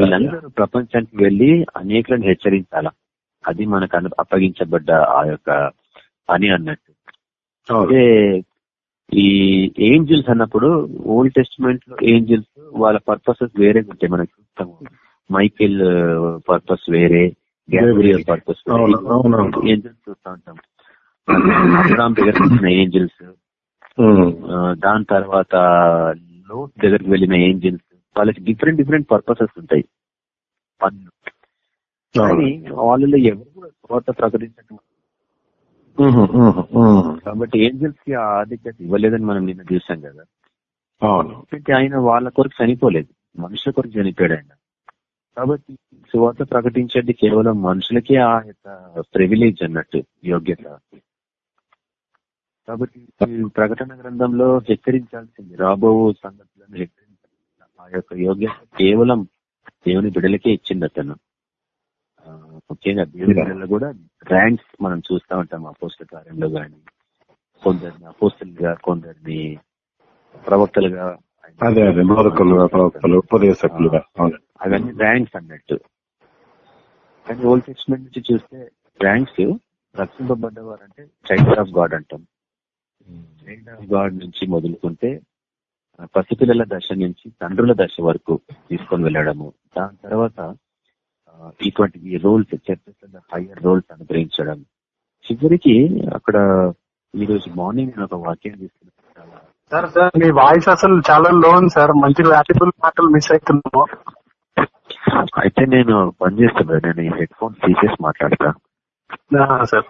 వీళ్ళందరూ ప్రపంచానికి వెళ్ళి అనేకులను హెచ్చరించాల? అది మనకు అను- అప్పగించబడ్డ ఆ యొక్క పని అన్నట్టు. అదే ఈ ఏంజిల్స్ అన్నప్పుడు ఓల్డ్ టెస్టిమెంట్లో ఏంజిల్స్ వాళ్ళ పర్పసెస్ వేరే ఉంటాయి మనం చూస్తాము మైకేల్ పర్పస్ వేరే గ్యాబ్రియల్ పర్పస్. ఏంజిల్స్ చూస్తూ ఉంటాం. అబ్రామ్ దగ్గర వచ్చిన ఏంజిల్స్. దాని తర్వాత లోట్ దగ్గరికి వెళ్ళిన ఏంజిల్స్. వాళ్ళకి డిఫరెంట్ డిఫరెంట్ పర్పసెస్ ఉంటాయి. పనులు కానీ వాళ్ళలో ఎవరు కూడా స్వార్థ ప్రకటించడం కాబట్టి ఏంజిల్స్కి ఆ ఆధిక్యత ఇవ్వలేదని మనం నిన్న చూసాం కదా. అవును. ఎందుకంటే ఆయన వాళ్ళ కొరకు చనిపోలేదు. మనుషుల కొరకు చనిపోయాడు ఆయన. కాబట్టి సువార్త ప్రకటించేది కేవలం మనుషులకే ఆ యొక్క ప్రివిలేజ్ అన్నట్టు యోగ్యత. కాబట్టి ప్రకటన గ్రంథంలో హెచ్చరించాల్సింది రాబో సంగతులను హెచ్చరించాల్సిన ఆ యొక్క యోగ్యత కేవలం దేవుని బిడ్డలకే ఇచ్చింది అతను. ముఖ్యంగా దేవుని బిడ్డల్లో కూడా ర్యాంక్స్ మనం చూస్తా ఉంటాం అపోస్టల్ కార్యంలో గాని కొందరిని అపోస్తలుగా కొందరిని ప్రవక్తలుగా ఆయన అదే అదే బోధకులుగా ప్రవక్తలు ఉపదేశకులుగా అవును. అవన్నీ ర్యాంక్స్ అన్నట్టు. కానీ ఓల్డ్ టెస్ట్మెంట్ నుంచి చూస్తే ర్యాంక్స్ రక్షింపబడ్డవారు అంటే చైల్డ్ ఆఫ్ గాడ్ అంటాం. చైల్డ్ ఆఫ్ గాడ్ నుంచి మొదలుకుంటే పసిపిల్లల దశ నుంచి తండ్రుల దశ వరకు తీసుకొని వెళ్ళడము. దాని తర్వాత ఇటువంటి ఈ రోల్స్ చర్చస్ హయ్యర్ రోల్స్ అనుగ్రహించడం. చివరికి అక్కడ ఈ రోజు మార్నింగ్ నేను ఒక వాక్యం తీసుకున్నాను. సార్ సార్ మీ వాయిస్ అసలు చాలా లో ఉంది సార్. మంచి వాల్యుబుల్ మాటలు మిస్ అవుతున్నాము. అయితే నేను పని చేస్తున్నా. నేను ఈ హెడ్ ఫోన్ తీసేసి మాట్లాడతా. ఆ, సార్.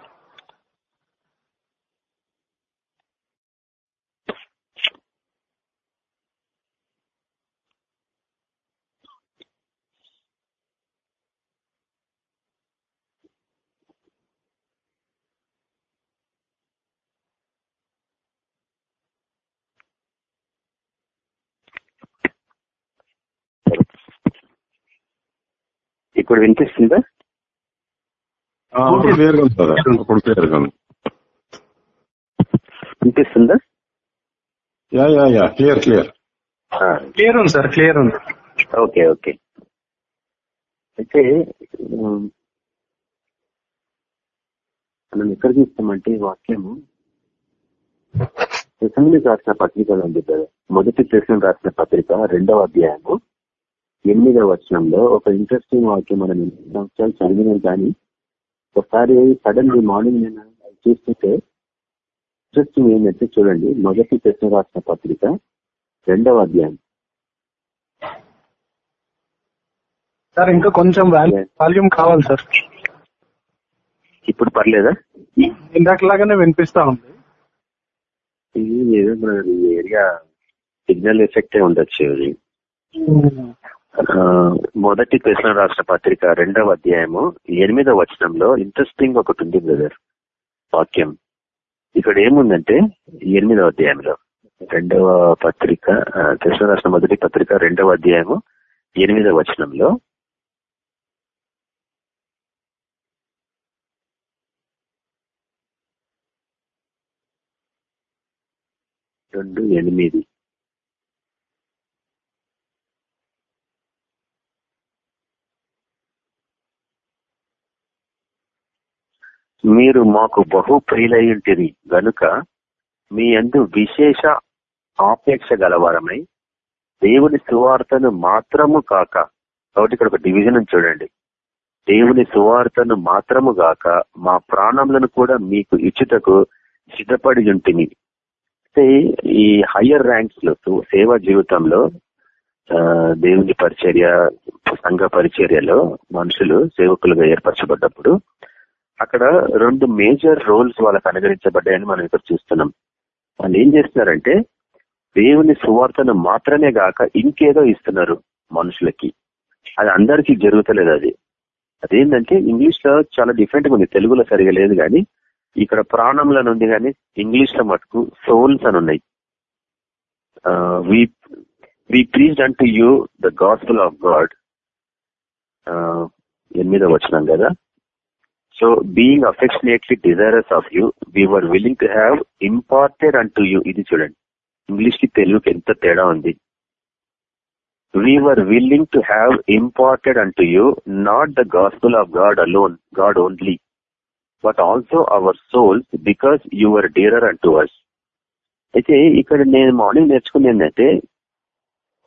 ఇప్పుడు వినిపిస్తుందా? వినిపిస్తుందా? Yeah yeah yeah. Clear clear. Clear ఉంది సార్ క్లియర్ ఉంది. Okay okay. అయితే మనం ఎక్కడ చూస్తామంటే వాక్యము ప్రసంగులకు రాసిన పత్రికలు అని చెప్పారు మొదటి ప్రశ్న రాసిన పత్రిక రెండవ అధ్యాయము. ఎనిమిదవ వచనంలో ఒక ఇంట్రెస్టింగ్ వాక్యం మనం ఎన్ని సంవత్సరాలు చదివినాం కానీ ఒకసారి సడన్ మార్నింగ్ నేను చూస్తుంటే ఇంట్రెస్టింగ్ ఏంటంటే చూడండి మొదటి ప్రశ్న రాసిన పత్రిక రెండవ అధ్యాయం. సార్ ఇంకా కొంచెం వాల్యూమ్ కావాలి సార్. ఇప్పుడు పర్లేదా? ఇందాకలాగానే వినిపిస్తా ఉంది. ఇది ఏదో ఏరియా సిగ్నల్ ఎఫెక్టే ఉండొచ్చు మొదటి ప్రశ్న రాష్ట్ర పత్రిక రెండవ అధ్యాయము ఎనిమిదవ వచనంలో ఇంట్రెస్టింగ్ ఒకటి ఉంది బ్రదర్ వాక్యం. ఇక్కడ ఏముందంటే ఎనిమిదవ అధ్యాయంలో. రెండవ పత్రిక కృష్ణ రాష్ట్ర మొదటి పత్రిక రెండవ అధ్యాయము ఎనిమిదవ వచనంలో. రెండు ఎనిమిది. మీరు మాకు బహు ప్రియులయ్యుంటిరి గనుక మీ అందు విశేష ఆపేక్ష గలవారమై దేవుని సువార్తను మాత్రము కాక కాబట్టి ఇక్కడ ఒక డివిజన్ చూడండి. దేవుని సువార్తను మాత్రము గాక మా ప్రాణములను కూడా మీకు ఇచ్చుటకు సిద్ధపడి ఉంటుంది అయితే ఈ హయ్యర్ ర్యాంక్స్లో సేవా జీవితంలో దేవుని పరిచర్య సంఘ పరిచర్యలో మనుషులు సేవకులుగా ఏర్పరచబడ్డప్పుడు అక్కడ రెండు మేజర్ రోల్స్ వాళ్ళకి అనుగరించబడ్డాయని మనం ఇక్కడ చూస్తున్నాం. వాళ్ళు ఏం చేస్తున్నారంటే దేవుని సువార్తను మాత్రమే గాక ఇంకేదో ఇస్తున్నారు మనుషులకి. అది అందరికీ జరుగుతలేదు అది. అదేంటంటే ఇంగ్లీష్లో చాలా డిఫరెంట్గా ఉంది. తెలుగులో సరిగా లేదు కానీ ఇక్కడ ప్రాణంలో ఉంది కానీ ఇంగ్లీష్లో మటుకు సోల్స్ అని ఉన్నాయి. We please and to you the gospel of God ఎనిమిదో వచ్చినాం కదా? So being affectionately desirous of you we were willing to have imparted unto you ఇది చూడండి. ఇంగ్లీష్కి తెలుగుకి ఎంత తేడా ఉంది? We were willing to have imparted unto you not the gospel of God alone God only but also our souls because your dearer unto us అయితే ఇక్కడ నేను మార్నింగ్ నేర్చుకుంది ఏంటంటే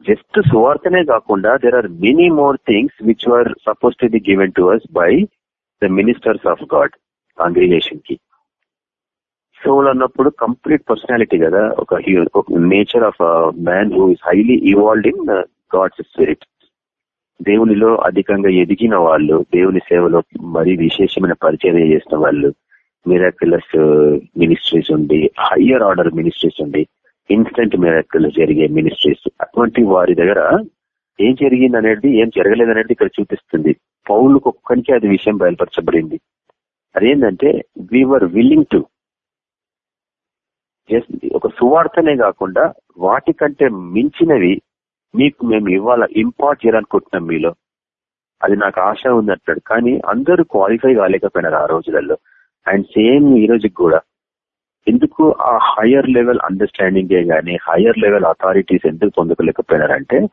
జస్ట్ సువార్తనే కాకుండా there are many more things which are suppose to be given to us by the ministers of God కాంగ్రిగేషన్కి soul అన్నప్పుడు complete personality కదా ఒక nature of man who is highly evolved in God's spirit దేవునిలో అధికంగా ఎదిగిన వాళ్ళు దేవుని సేవలో మరి విశేషమైన పరిచయం చేసిన వాళ్ళు మిరాక్యులస్ మినిస్ట్రీస్ ఉండి హయ్యర్ ఆర్డర్ మినిస్ట్రీస్ ఉండి ఇన్స్టెంట్ మిరాక్యుల్ జరిగే మినిస్ట్రీస్ అటువంటి వారి దగ్గర ఏం జరిగింది అనేది ఏం జరగలేదు అనేది ఇక్కడ చూపిస్తుంది. పౌలకు ఒక్కడికే అది విషయం బయలుపరచబడింది. అదేంటంటే వీఆర్ విల్లింగ్ టు ఒక సువార్తనే కాకుండా వాటికంటే మించినవి మీకు మేము ఇవ్వాల ఇంపార్ట్ చేయాలనుకుంటున్నాం మీలో. అది నాకు ఆశ ఉంది అంటాడు కానీ అందరూ క్వాలిఫై కాలేకపోయినారు ఆ రోజులలో. అండ్ సేమ్ ఈ రోజుకి కూడా. ఎందుకు ఆ హయ్యర్ లెవెల్ అండర్స్టాండింగ్ గానీ హయ్యర్ లెవెల్ అథారిటీస్ ఎందుకు పొందుకోలేకపోయినారంటే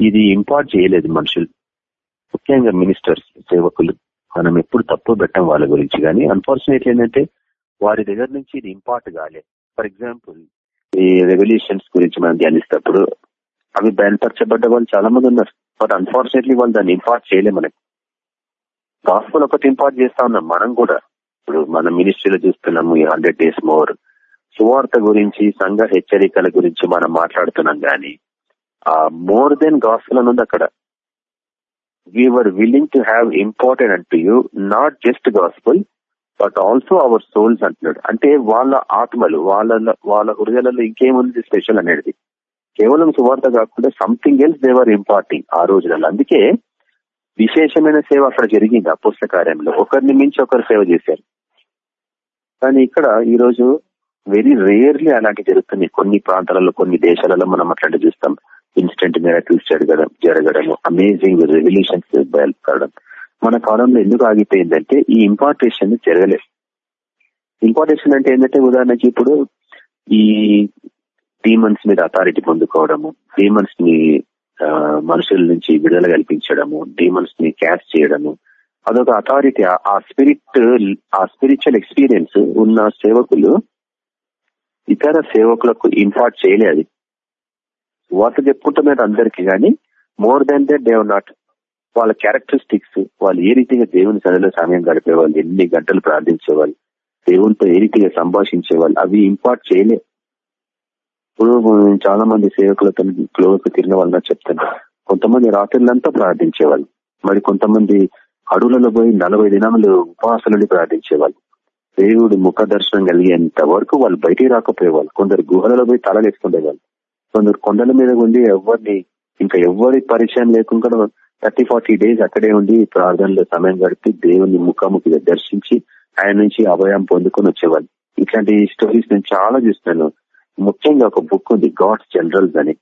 ఇది ఇంపార్ట్ చేయలేదు మనుషులు. ముఖ్యంగా మినిస్టర్స్ సేవకులు మనం ఎప్పుడు తప్పు పెట్టం వాళ్ళ గురించి. కానీ అన్ఫార్చునేట్ ఏంటంటే వారి దగ్గర నుంచి ఇది ఇంపార్ట్ కాలే. ఫర్ ఎగ్జాంపుల్ ఈ రెవల్యూషన్స్ గురించి మనం ధ్యానిస్తప్పుడు అవి బయలుపరచబడ్డ వాళ్ళు చాలా మంది ఉన్నారు. బట్ అన్ఫార్చునేట్లీ వాళ్ళు దాన్ని ఇంపార్ట్ చేయలే మనకి. గాస్పుల్ ఒకటి ఇంపార్ట్ చేస్తా ఉన్నాం మనం కూడా. ఇప్పుడు మన మినిస్ట్రీలో చూస్తున్నాము ఈ హండ్రెడ్ డేస్ మోర్ సువార్త గురించి సంఘ హెచ్చరికల గురించి మనం మాట్లాడుతున్నాం కానీ ఆ మోర్ దెన్ గాస్పుల్ అని ఉంది అక్కడ. Were willing to have important unto you not just gospel but also our souls అంటున్నాడు. అంటే వాళ్ళ ఆత్మలు వాళ్ళ వాళ్ళ హృదయాలలో ఇంకేముంది స్పెషల్ అనేది కేవలం సువార్త కాకుండా సంథింగ్ ఎల్స్ దేవర్ ఇంపార్టింగ్ ఆ రోజులలో. అందుకే విశేషమైన సేవ అక్కడ జరిగింది ఆ కార్యంలో ఒకరిని మించి ఒకరు సేవ చేశారు. కానీ ఇక్కడ ఈరోజు వెరీ రేర్లీ అలాంటి జరుగుతుంది కొన్ని ప్రాంతాలలో కొన్ని దేశాలలో మనం అట్లాంటి చూస్తాం. ఇన్స్టెంట్ మిరాకిల్స్ జరగడం జరగడం అమేజింగ్ రెవల్యూషన్స్ బయలుపడడం. మన కాలంలో ఎందుకు ఆగిపోయిందంటే ఈ ఇంపార్టేషన్ జరగలేదు. ఇంపార్టేషన్ అంటే ఏంటంటే ఉదాహరణకి ఇప్పుడు ఈ డీమన్స్ మీద అథారిటీ పొందుకోవడము డీమన్స్ని మనుషుల నుంచి విడుదల కల్పించడము డీమన్స్ని క్యాష్ చేయడము. అదొక అథారిటీ ఆ స్పిరిట్ ఆ స్పిరిచువల్ ఎక్స్పీరియన్స్ ఉన్న సేవకులు ఇతర సేవకులకు ఇంపార్ట్ చేయలేదు. వార్త చెప్పుకుంటున్నారు అందరికి కానీ more than they they've not వాళ్ళ క్యారెక్టరిస్టిక్స్ వాళ్ళు ఏ రీతిగా దేవుని సన్నిలో సమయం గడిపేవాళ్ళు ఎన్ని గంటలు ప్రార్థించేవాళ్ళు దేవునితో ఏ రీతిగా సంభాషించేవాళ్ళు అవి ఇంపార్ట్ చేయలే. ఇప్పుడు చాలా మంది సేవకులతో క్లోజ్కి తిరిగిన వాళ్ళని చెప్తాను. కొంతమంది రాత్రులంతా ప్రార్థించేవాళ్ళు మరి కొంతమంది అడవులలో పోయి నలభై దినములు ఉపాసనని ప్రార్థించేవాళ్ళు. దేవుడు ముఖ దర్శనం కలిగేంత వరకు వాళ్ళు బయటికి రాకపోయేవాళ్ళు కొందరు గుహలలో పోయి తలలేసుకునేవాళ్ళు. కొందరు కొండల మీద ఉండి ఎవరిని ఇంకా ఎవరి పరిచయం లేకుండా థర్టీ ఫార్టీ డేస్ అక్కడే ఉండి ప్రార్థనలో సమయం గడిపి దేవుని ముఖాముఖిగా దర్శించి ఆయన నుంచి అభయం పొందుకొని వచ్చేవాళ్ళు. ఇట్లాంటి స్టోరీస్ నేను చాలా చూస్తున్నాను ముఖ్యంగా ఒక బుక్ ఉంది గాడ్స్ జనరల్స్ అని.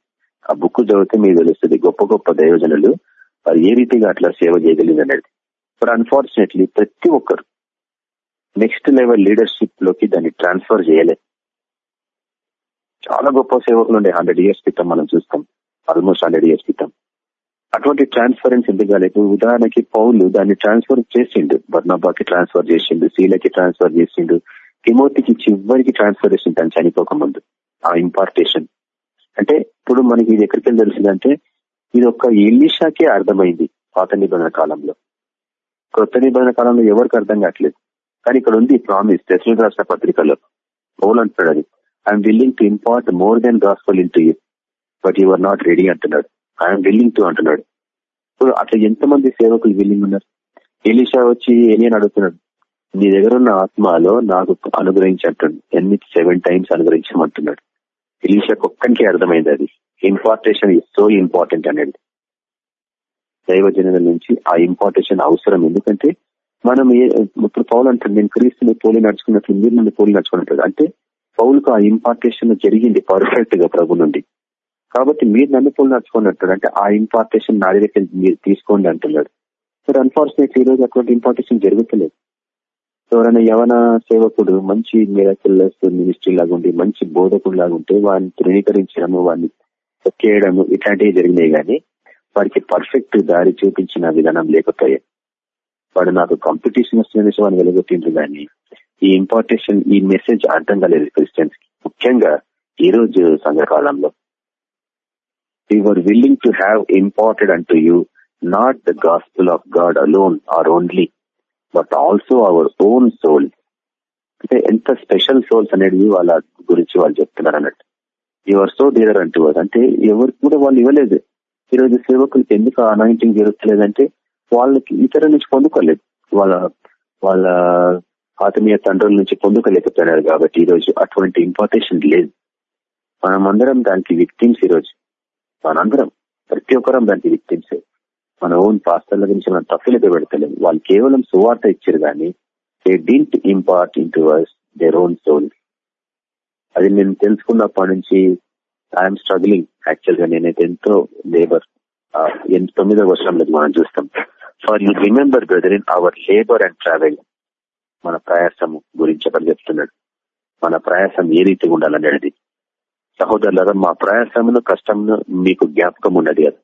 ఆ బుక్ చదివితే మీకు తెలుస్తుంది గొప్ప గొప్ప దైవజనులు వారు ఏ రీతిగా అట్లా సేవ చేయగలిగింది అనేది. బట్ అన్ఫార్చునేట్లీ ప్రతి ఒక్కరు నెక్స్ట్ లెవెల్ లీడర్షిప్లోకి దాన్ని ట్రాన్స్ఫర్ చేయలేదు చాలా గొప్ప సేవకులు ఉండే హండ్రెడ్ ఇయర్స్ క్రితం మనం చూస్తాం. ఆల్మోస్ట్ హండ్రెడ్ ఇయర్స్ క్రితం. అటువంటి ట్రాన్స్ఫరెన్స్ ఎందుకు కాలేదు ఉదాహరణకి పౌలు దాన్ని ట్రాన్స్ఫర్ చేసిండు. బర్నాబాకి ట్రాన్స్ఫర్ చేసిండు సీలకి ట్రాన్స్ఫర్ చేసిండు తిమోతికి చివరికి ట్రాన్స్ఫర్ చేసిండు. తను చనిపోక ముందు. ఆ ఇంపార్టేషన్ అంటే ఇప్పుడు మనకి ఇది ఎక్కడికి వెళ్ళి తెలిసిందంటే ఇది ఒక్క ఎల్లిషాకే అర్థమైంది పాత నిబంధన కాలంలో. కొత్త నిబంధన కాలంలో ఎవరికి అర్థం కావట్లేదు. కానీ ఇక్కడ ఉంది ప్రామిస్ దశరథ రాష్ట్ర పత్రికలో. పౌలు అంటున్నాడు అది. I'm willing to impart more than gospel into you but you are not ready అంటున్నాడు ఐఎమ్ విల్లింగ్ టు అంటున్నాడు. ఇప్పుడు అట్లా ఎంతమంది సేవకులు విల్లింగ్ ఉన్నారు? ఎలీషా వచ్చి ఏలియన్ అడుగుతున్నాడు నీ దగ్గర ఉన్న ఆత్మలో నాకు అనుగ్రహించి అంటున్నాడు ఎన్ని సెవెన్ టైమ్స్ అనుగ్రహించమంటున్నాడు. ఎలీషాకు ఒక్కనికి అర్థమైంది అది. ఇంపార్టేషన్ ఇస్ సో ఇంపార్టెంట్ అనేది. దైవజనుల నుంచి ఆ ఇంపార్టేషన్ అవసరం. ఎందుకంటే మనం ఇప్పుడు పౌలు అంటాడు నేను క్రీస్తుని పోలి నడుచుకున్నట్లు మీరు నన్ను పోలి నడుచుకున్నట్టు అంటే పౌలకు ఆ ఇంపార్టేషన్ జరిగింది పర్ఫెక్ట్గా ప్రభు నుండి. కాబట్టి మీరు నన్ను పోలి నడుచుకున్నట్టు అంటే ఆ ఇంపార్టేషన్ నా దగ్గర మీరు తీసుకోండి అంటున్నాడు. బట్ అన్ఫార్చునేట్లీ ఈ రోజు అటువంటి ఇంపార్టేషన్ జరుగుతలేదు. ఎవరైనా యవన సేవకుడు మంచి మిరాకిల్ మినిస్ట్రీ లాగుండి మంచి బోధకుడు లాగుంటే వాడిని తృణీకరించడము వాడిని చేయడము ఇట్లాంటివి జరిగినాయి కానీ వారికి పర్ఫెక్ట్ దారి చూపించిన విధానం లేకపోయాయి వాడు నాకు కాంపిటీషన్ వస్తున్న వాడిని వెలగొట్టిండ్రు కానీ ఈ ఇంపార్టేషన్ ఈ మెసేజ్ అర్థం కాలేదు క్రిస్టియన్స్ ముఖ్యంగా ఈ రోజు సంఘకాలంలో. Your willing to have imparted unto you not the gospel of God alone or only but also our own soul అంటే ఎంత స్పెషల్ సోల్స్ అనేది వాళ్ళ గురించి వాళ్ళు చెప్తున్నారు అన్నట్టు. యువర్ సో డీలర్ అంటూ అంటే ఎవరికి కూడా వాళ్ళు ఇవ్వలేదు. ఈరోజు సేవకులకి ఎందుకు అనాయింటింగ్ జరుగుతలేదంటే వాళ్ళకి ఇతర నుంచి పొందుకోలేదు. వాళ్ళ వాళ్ళ ఆత్మీయ తండ్రుల నుంచి పొందుకోలేకపోయినారు కాబట్టి ఈరోజు అటువంటి ఇంపార్టేషన్ లేదు. మనమందరం దానికి విక్టిమ్స్ ఈరోజు. మనందరం ప్రతి ఒక్కరం దానికి విక్టిమ్సే మన ఓన్ పాస్టర్ల గురించి మనం తప్పులతో పెడతలేం. వాళ్ళు కేవలం సువార్త ఇచ్చారు కానీ they didn't impart into verse their own soul అది నేను తెలుసుకున్నప్పటి నుంచి ఐఎమ్ స్ట్రగ్లింగ్ యాక్చువల్గా. నేనైతే ఎంతో లేబర్ తొమ్మిదో వర్షంలో మనం చూస్తాం. For you remember brother in our labour and travel మన ప్రయాసము గురించి అక్కడ చెప్తున్నాడు. మన ప్రయాసం ఏ రీతిగా ఉండాలనేది సహోదరులారా మా ప్రయాసమును కష్టమును మీకు జ్ఞాపకం ఉన్నది అది.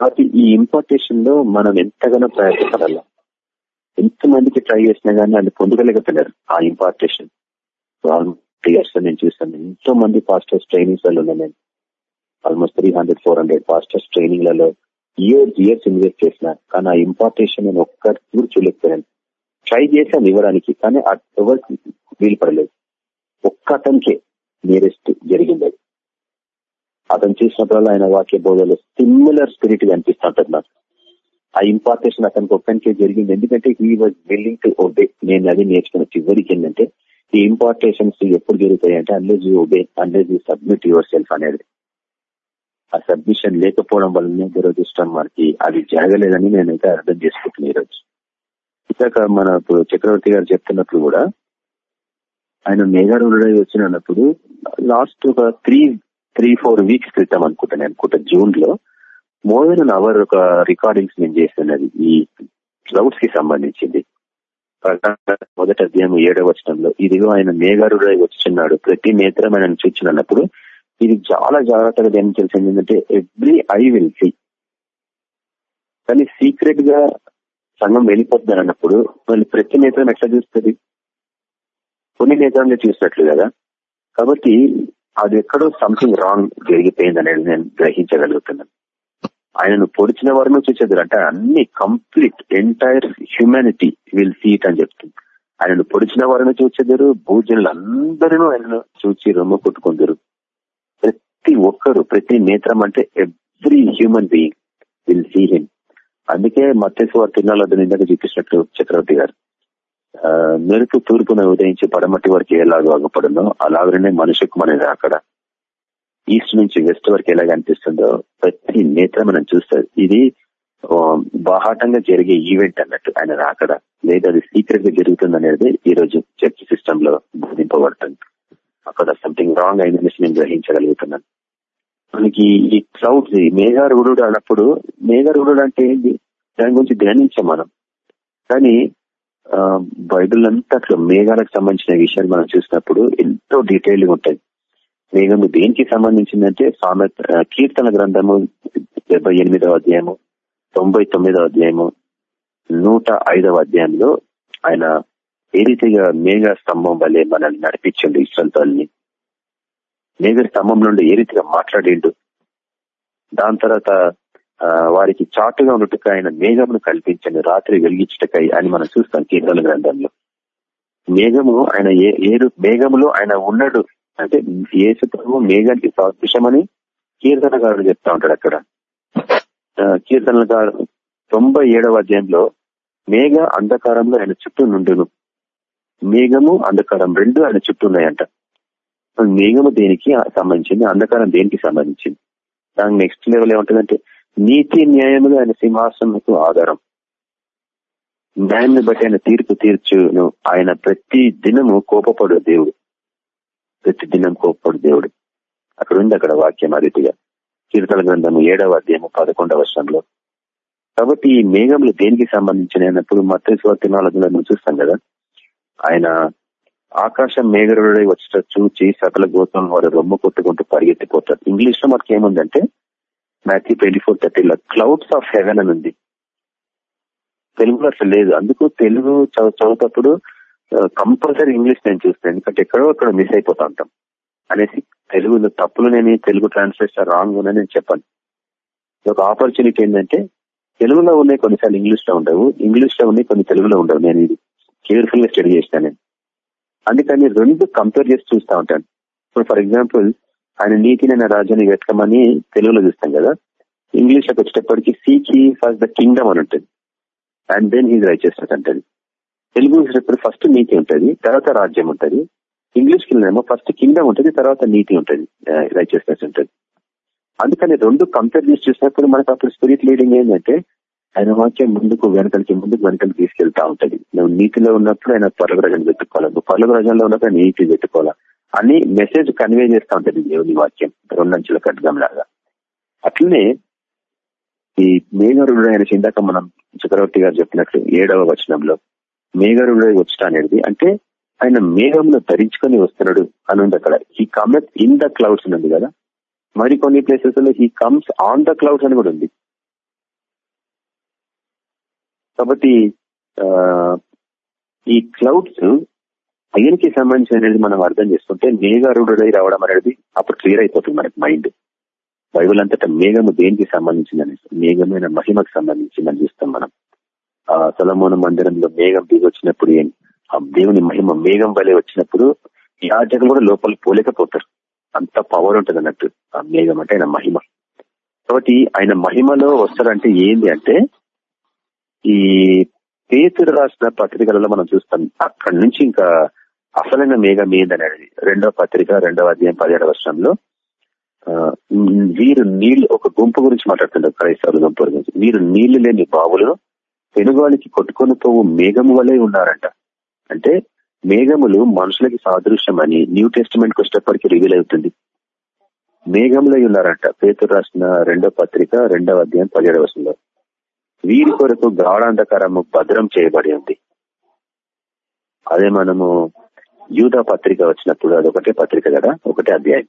కాబట్టి ఈ ఇంపార్టేషన్లో మనం ఎంతగానో ప్రయాసపడాల? ఎంతమందికి ట్రై చేసినా కానీ అది పొందగలేకపోయినారు ఆ ఇంపార్టేషన్ ఇయర్స్ నేను చూస్తాను ఎంతో మంది పాస్టర్స్ ట్రైనింగ్స్లలో ఉన్నాయి నేను. Almost three hundred four hundred pastors ట్రైనింగ్లలో years years invest చేసిన కానీ ఆ ఇంపార్టేషన్ నేను ఒక్కటి కూడా చూడలేకపోయాను. ట్రై చేశాను ఇవ్వడానికి కానీ ఎవరికి వీలు పడలేదు. ఒక్క అతనికే నియరెస్ట్ జరిగింది అది. అతను చూసినప్పుడు ఆయన వాక్య బోధలో సిమిలర్ స్పిరిట్ కనిపిస్తుంటది నాకు. ఆ ఇంపార్టేషన్ అతనికి ఒక్కనికే జరిగింది. ఎందుకంటే he was willing to obey నేను అది నేర్చుకున్న చివరికి ఏంటంటే ఈ ఇంపార్టేషన్స్ ఎప్పుడు జరుగుతాయి అంటే unless you obey unless you submit yourself అనేది. ఆ సబ్మిషన్ లేకపోవడం వల్లనే దురదృష్టం మనకి అది జరగలేదని నేనైతే అర్థం చేసుకుంటున్నాను ఈరోజు. ఇందాక మన చక్రవర్తి గారు చెప్తున్నప్పుడు కూడా ఆయన మేఘారుడై వచ్చినప్పుడు లాస్ట్ ఒక త్రీ త్రీ ఫోర్ వీక్స్ క్రితం అనుకుంటాను అనుకుంటా జూన్లో మోర్ దెన్ అవర్ ఒక రికార్డింగ్స్ నేను చేస్తున్నది ఈ క్లౌడ్స్కి సంబంధించింది. మొదటి అధ్యాయం ఏడవ వచనంలో ఇదిగో ఆయన మేఘారుడై వచ్చిన్నాడు ప్రతి నేత్రం ఆయన చూచినప్పుడు ఇది చాలా జాగ్రత్తగా దేని తెలిసింది ఏంటంటే ఎవ్రీ ఐ విల్ సీ కానీ సీక్రెట్గా సంఘం వెళ్ళిపోతున్నారు అన్నప్పుడు వాళ్ళు ప్రతి నేత్రం ఎట్లా చూస్తుంది? కొన్ని నేత్రంలో చూసినట్లు కదా? కాబట్టి అది ఎక్కడో సంథింగ్ రాంగ్ జరిగిపోయింది అనేది నేను గ్రహించగలుగుతున్నాను. ఆయనను పొడిచిన వారిని చూసేది అంటే అన్ని complete entire humanity will see it అని చెప్తుంది. ఆయనను పొడిచిన వారిని చూసేదారు భూజనులు అందరూ ఆయనను చూచి రొమ్మ కొట్టుకుందరు. ప్రతి ఒక్కరు ప్రతి నేత్రం అంటే every human being will see him అందుకే మత్స్యవారు తిన్నాలో ఇందాక చూపించినట్టు చక్రవర్తి గారు. ఆ, మెరుపు తూర్పున ఉదయించి పడమటి వరకు ఎలాగో అగపడునో అలాగనే మనిషి మనది అక్కడ ఈస్ట్ నుంచి వెస్ట్ వరకు ఎలాగ అనిపిస్తుందో ప్రతి నేత్ర మనం చూస్తారు ఇది బాహాటంగా జరిగే ఈవెంట్ అన్నట్టు ఆయన రాకడ. లేదా అది సీక్రెట్గా జరుగుతుంది అనేది ఈ రోజు చర్చ్ సిస్టమ్లో బోధింపబడుతుంది అక్కడ సంథింగ్ రాంగ్ అయిందనేసి నేను గ్రహించగలుగుతున్నాను. మనకి ఈ క్లౌడ్స్ మేఘారుడు అన్నప్పుడు మేఘారుడు అంటే ఏంటి దాని గురించి ధ్యానించాం మనం. కానీ బైబిల్ అంతా అట్లా మేఘాలకు సంబంధించిన విషయాలు మనం చూసినప్పుడు ఎంతో డీటెయిల్గా ఉంటాయి. మేఘము దేనికి సంబంధించిందంటే సామెత కీర్తన గ్రంథము డెబ్బై ఎనిమిదవ అధ్యాయము తొంభై తొమ్మిదవ అధ్యాయము నూట ఐదవ అధ్యాయంలో ఆయన ఏ రీతిగా మేఘ స్తంభం వల్లే మనల్ని నడిపించండు ఇష్టంతో మేఘ స్తంభం నుండి ఏ రీతిగా మాట్లాడిండు? దాని తర్వాత ఆ, వారికి చాటుగా ఉన్నట్టుగా ఆయన మేఘమును కల్పించండి రాత్రి వెలిగించుటకై అని మనం చూస్తాం కీర్తన గ్రంథంలో. మేఘము ఆయన ఏ ఏరు మేఘములో ఆయన ఉన్నాడు. అంటే ఏసు ప్రభు మేఘానికి సాదృశ్యమని కీర్తనగారుడు చెప్తా ఉంటాడు అక్కడ. ఆ, కీర్తనగారు తొంభై ఏడవ అధ్యాయంలో మేఘ అంధకారంలో ఆయన చుట్టూ నుండును. మేఘము అంధకారం రెండు ఆయన చుట్టూ ఉన్నాయంట. మేఘము దేనికి సంబంధించింది? అంధకారం దేనికి సంబంధించింది? దాని నెక్స్ట్ లెవెల్ ఏముంటుందంటే నీతి న్యాయములు ఆయన సింహాసనకు ఆధారం. న్యాయాన్ని బట్టి ఆయన తీర్పు తీర్చును. ఆయన ప్రతి దినము కోపపడు దేవుడు. ప్రతి దినం కోపడు దేవుడు. అక్కడ ఉంది అక్కడ వాక్యం అరీతిగా కీర్తన గ్రంథము ఏడవ అధ్యాయము పదకొండవ వర్షంలో కాబట్టి ఈ మేఘములు దేనికి సంబంధించిన అయినప్పుడు మత్స్యవార్తి నాలుగులో చూస్తాం కదా. ఆయన ఆకాశం మేఘరుడై వచ్చేట చూచి సకల గోత్రం వారు రొమ్ము కొట్టుకుంటూ పరిగెత్తిపోతారు. ఇంగ్లీష్లో మనకి ఏముందంటే మాథ్యూ ట్వంటీ ఫోర్ థర్టీలో క్లౌడ్స్ ఆఫ్ హెవెన్ అని ఉంది. తెలుగులో అసలు లేదు. అందుకు తెలుగు చదువు- చదువుతప్పుడు కంపల్సరీ ఇంగ్లీష్ నేను చూస్తాను. ఎందుకంటే ఎక్కడో అక్కడ మిస్ అయిపోతా ఉంటాం. అనేసి తెలుగులో తప్పులు నేను తెలుగు ట్రాన్స్లేషన్ రాంగ్ ఉందని నేను చెప్పాను. ఒక ఆపర్చునిటీ ఏంటంటే తెలుగులో ఉన్నాయి కొన్నిసార్లు ఇంగ్లీష్లో ఉండవు. ఇంగ్లీష్లో ఉన్నాయి కొన్ని తెలుగులో ఉండవు. నేను ఇది కేర్ఫుల్గా స్టడీ చేస్తాను నేను. అందుకని రెండు కంపేర్ చేసి చూస్తా ఉంటాను. ఇప్పుడు ఫర్ ఎగ్జాంపుల్ ఆయన నీతినైన రాజ్యాన్ని వెతకమని తెలుగులో చూస్తాం కదా. ఇంగ్లీష్లోకి వచ్చేటప్పటికి సీకి ఫస్ట్ ద కింగ్డమ్ అని ఉంటుంది. అండ్ దెన్ హీజ్ రైచియస్నెస్ అంటది. తెలుగు చూసినప్పుడు ఫస్ట్ నీతి ఉంటుంది తర్వాత రాజ్యం ఉంటుంది. ఇంగ్లీష్కి ఏమో ఫస్ట్ కింగ్డమ్ ఉంటుంది తర్వాత నీతి ఉంటుంది రైచియస్నెస్ ఉంటుంది. అందుకని రెండు కంపేర్ చేసి చూసినప్పుడు మనకు అప్పుడు స్పిరిట్ లీడింగ్ ఏంటంటే ఆయన వాక్యం ముందుకు వెనకలికి ముందుకు వెనకలు తీసుకెళ్తా ఉంటది. నువ్వు నీతిలో ఉన్నప్పుడు ఆయన పర్లకు పెట్టుకోవాలి. నువ్వు పర్లకు ఉన్నప్పుడు ఆయన నీతి పెట్టుకోవాలా. అని మెసేజ్ కన్వే చేస్తా ఉంటది దేవుని వాక్యం. రెండంచుల కట్టడం లాగా అట్లనే ఈ మేఘరుడు ఆయన ఇందాక మనం చక్రవర్తి గారు చెప్పినట్లు ఏడవ వచనంలో మేఘరుడు వచ్చట అనేది అంటే ఆయన మేఘంలో ధరించుకొని వస్తున్నాడు అని ఉంది అక్కడ ఈ కమెత్ ఇన్ ద క్లౌడ్స్ ఉంది కదా. మరి కొన్ని ప్లేసెస్లో he comes on the clouds అని కూడా ఉంది. కాబట్టి ఆ, ఈ క్లౌడ్స్ అయ్యనికి కి అనేది మనం అర్థం చేసుకుంటే మేఘారుడై రావడం అనేది అప్పుడు క్లియర్ అయిపోతుంది మనకి మైండ్ బైబుల్ అంతటా మేఘము దేనికి సంబంధించిందని మేఘమైన మహిమకు సంబంధించిందని చూస్తాం మనం. ఆ సొలమోన మందిరంలో మేఘం దిగి వచ్చినప్పుడు ఏం? ఆ దేవుని మహిమ మేఘం వలె వచ్చినప్పుడు యాజకులు కూడా లోపల పోలేకపోతారు. అంత పవర్ ఉంటుంది అన్నట్టు. ఆ మేఘం అంటే ఆయన మహిమ. కాబట్టి ఆయన మహిమలో వస్తారంటే ఏంది అంటే ఈ పేతుడు రాసిన పత్రికలలో మనం చూస్తాం. అక్కడి నుంచి ఇంకా అసలైన మేఘం ఏందనేది రెండవ పత్రిక రెండవ అధ్యాయం పదిహేడవ వర్షంలో ఆ, వీరు నీళ్ళు ఒక గుంపు గురించి మాట్లాడుతుంటారు క్రైస్తవుల గుంపు గురించి. వీరు నీళ్ళు లేని బావులను పెనుగాలికి కొట్టుకొని పోవు మేఘము వలె ఉన్నారంట. అంటే మేఘములు మనుషులకి సాదృశ్యం అని న్యూ టెస్టిమెంట్ వచ్చేటప్పటికి రివీల్ అవుతుంది. మేఘములై ఉన్నారంట. పేతురు రాసిన రెండో పత్రిక రెండవ అధ్యాయం పదిహేడవ వర్షంలో వీరి కొరకు గాఢాంధకారము భద్రం చేయబడి ఉంది. అదే మనము యూధ పత్రిక వచ్చినప్పుడు అది ఒకటే పత్రిక కదా? ఒకటే అధ్యాయం.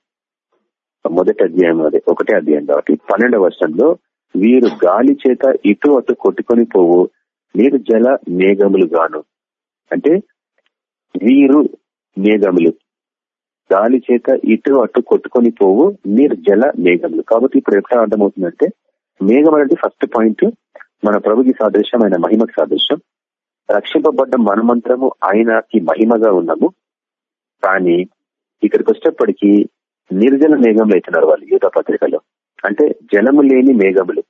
మొదటి అధ్యాయం అదే ఒకటే అధ్యాయం కాబట్టి పన్నెండవ వర్షంలో వీరు గాలి చేత ఇటు అటు కొట్టుకొని పోవు నీరు జల మేఘములు గాను. అంటే వీరు మేఘములు గాలి చేత ఇటు అటు కొట్టుకొని పోవు నీరు జల మేఘములు. కాబట్టి ఇప్పుడు ఎట్లా అర్థమవుతుందంటే మేఘం అనేది ఫస్ట్ పాయింట్ మన ప్రభుకి సాదృశ్యం ఆయన మహిమకి సాదృశ్యం. రక్షింపబడ్డ మనమంత్రము ఆయనకి మహిమగా ఉన్నాము. కానీ ఇక్కడికి వచ్చేప్పటికీ నిర్జల మేఘంలో అవుతున్నారు వాళ్ళు యూత పత్రికలో. అంటే జలము లేని మేఘములు.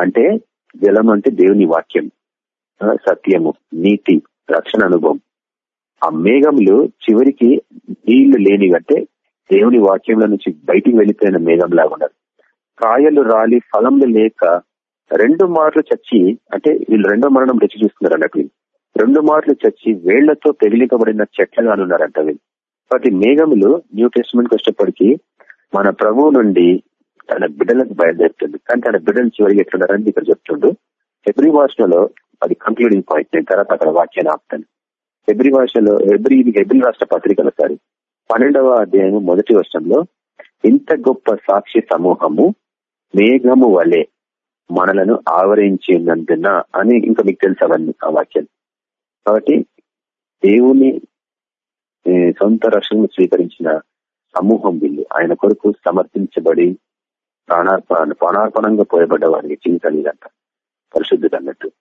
అంటే జలం అంటే దేవుని వాక్యం. సత్యము నీతి రక్షణ అనుభవం. ఆ మేఘములు చివరికి నీళ్ళు లేని అంటే దేవుని వాక్యంలో నుంచి బయటికి వెళ్ళిపోయిన మేఘం లాగా ఉన్నారు. కాయలు రాలి ఫలములు లేక రెండు మార్లు చచ్చి అంటే వీళ్ళు రెండో మరణం రుచి చూస్తున్నారు అన్నట్టు వీళ్ళు. రెండు మార్లు చచ్చి వేళ్ళతో పెగిలింపబడిన చెట్లగా ఉన్నారంట వీళ్ళు. ప్రతి మేఘములు న్యూ టెస్ట్మెంట్ వచ్చేప్పటికీ మన ప్రభువు నుండి తన బిడ్డలకు బయలుదేరుతుంది. కానీ తన బిడ్డలు చివరికి ఎట్లున్నారని ఇక్కడ చెప్తుండు. ఎబ్రి భాషలో అది కంక్లూడింగ్ పాయింట్ నేను తర్వాత అక్కడ వాక్యాన్ని ఆపుతాను. ఎబ్రి భాషలో ఎబ్రి ఎబ్రి రాష్ట్ర పత్రికల సారి. పన్నెండవ అధ్యాయం మొదటి వర్షంలో ఇంత గొప్ప సాక్షి సమూహము మేఘము వలె మనలను ఆవరించినందున అని ఇంకా మీకు తెలుసు అవన్నీ ఆ వాక్యాలు. కాబట్టి దేవుని సొంత రక్షణను స్వీకరించిన సమూహం వీళ్ళు. ఆయన కొరకు సమర్పించబడి ప్రాణార్పణ ప్రాణార్పణంగా పోయబడ్డ వారికి జీవితాలు ఇదంట పరిశుద్ధుడు అన్నట్టు.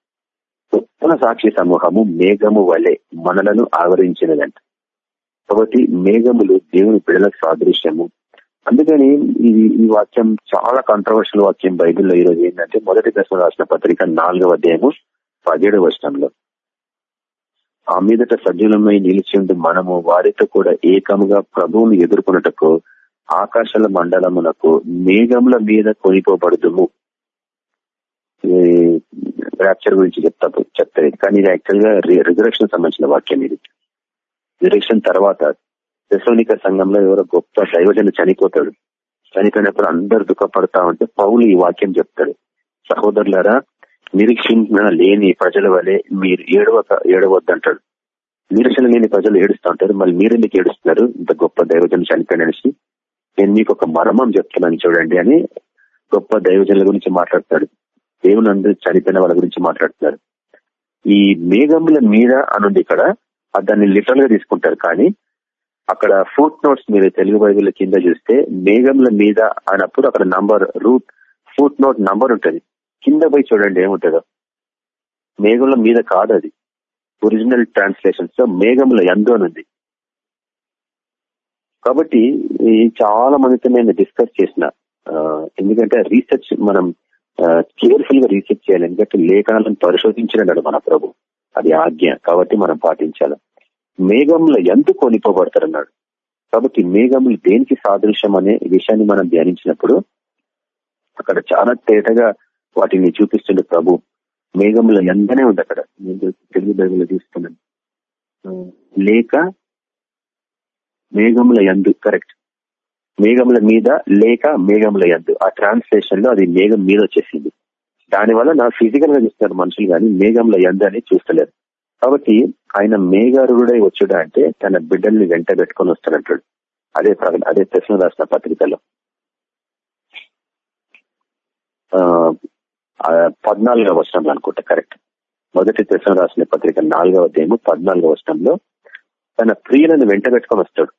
ఉత్తమ సాక్షి సమూహము మేఘము వలె మనలను ఆవరించినదంట. కాబట్టి మేఘములు దేవుని పిల్లలకు సాదృశ్యము. అందుకని ఈ ఈ వాక్యం చాలా కాంట్రవర్షియల్ వాక్యం బైబిల్లో ఈ రోజు ఏంటంటే మొదటి దశ రాసిన పత్రిక నాలుగవ అధ్యాయము పదిహేడు వర్షంలో ఆ మీదట సజ్జులమై నిలిచి మనము వారితో కూడా ఏకముగా ప్రభువును ఎదుర్కొన్నటకు ఆకాశాల మండలమునకు మేఘముల మీద కొనిపోబడుదుము. ర్యాప్చర్ గురించి చెప్తా చెప్తారు. కానీ ఇది యాక్చువల్గా రిజర్వేషన్ సంబంధించిన వాక్యం ఇది. రిజర్వేషన్ తర్వాత దశోనిక సంఘంలో ఎవరో గొప్ప దైవజన చనిపోతాడు. చనిపోయినప్పుడు అందరు దుఃఖపడతా ఉంటే పౌలు ఈ వాక్యం చెప్తాడు. సహోదరులారా నిరీక్షణ లేని ప్రజల వలె మీరు ఏడవ ఏడవద్దంటాడు. నిరీక్షణ లేని ప్రజలు ఏడుస్తూ ఉంటారు. మళ్ళీ మీరెందుకు ఏడుస్తున్నారు? ఇంత గొప్ప దైవజనం చనిపోయినసి నేను మీకు ఒక మర్మం చెప్తున్నాను చూడండి అని గొప్ప దైవజనుల గురించి మాట్లాడతాడు. దేవుని అందరూ చనిపోయిన వాళ్ళ గురించి మాట్లాడుతున్నారు. ఈ మేఘముల మీద అనుంది ఇక్కడ దాన్ని లిటరల్గా తీసుకుంటారు. కానీ అక్కడ ఫుట్ నోట్స్ మీరు తెలుగు బైబిల్ కింద చూస్తే మేఘముల మీద అన్నప్పుడు అక్కడ number root footnote number ఉంటుంది. కింద పోయి చూడండి ఏముంటుందో. మేఘంల మీద కాదు అది. ఒరిజినల్ ట్రాన్స్లేషన్స్లో మేఘముల ఎందు అని ఉంది. కాబట్టి చాలా మందితో నేను డిస్కస్ చేసిన ఎందుకంటే రీసెర్చ్ మనం కేర్ఫుల్గా రీసెర్చ్ చేయాలి. ఎందుకంటే లేఖనాలను పరిశోధించినాడు మన ప్రభు. అది ఆజ్ఞ. కాబట్టి మనం పాటించాలి. మేఘంలో ఎందుకు కొనిపోబడతారన్నాడు. కాబట్టి మేఘములు దేనికి సాదృశ్యం అనే విషయాన్ని మనం ధ్యానించినప్పుడు అక్కడ చాలా తేటగా వాటిని చూపిస్తుండే ప్రభు. మేఘముల ఎందనే ఉంది అక్కడ. నేను తెలుగు బైబిల్ తీసుకున్నాను లేక మేఘముల ఎందు కరెక్ట్ మేఘముల మీద లేక మేఘముల ఎందు ఆ ట్రాన్స్లేషన్లో అది మేఘం మీద వచ్చేసింది. దానివల్ల నా ఫిజికల్గా చూస్తున్నారు మనుషులు కానీ మేఘముల ఎందు అని చూస్తలేరు. కాబట్టి ఆయన మేఘారుడై వచ్చుడా అంటే తన బిడ్డల్ని వెంట పెట్టుకొని వస్తాడంటాడు అదే అదే ప్రశ్న రాసిన పత్రికలో. ఆ, పద్నాలుగవ వచనంలో అనుకుంటా కరెక్ట్. మొదటి ప్రశ్న రాసిన పత్రిక నాలుగవ అధ్యాయము పద్నాలుగవ వచనంలో తన ప్రియులను వెంట పెట్టుకొని వస్తాడు.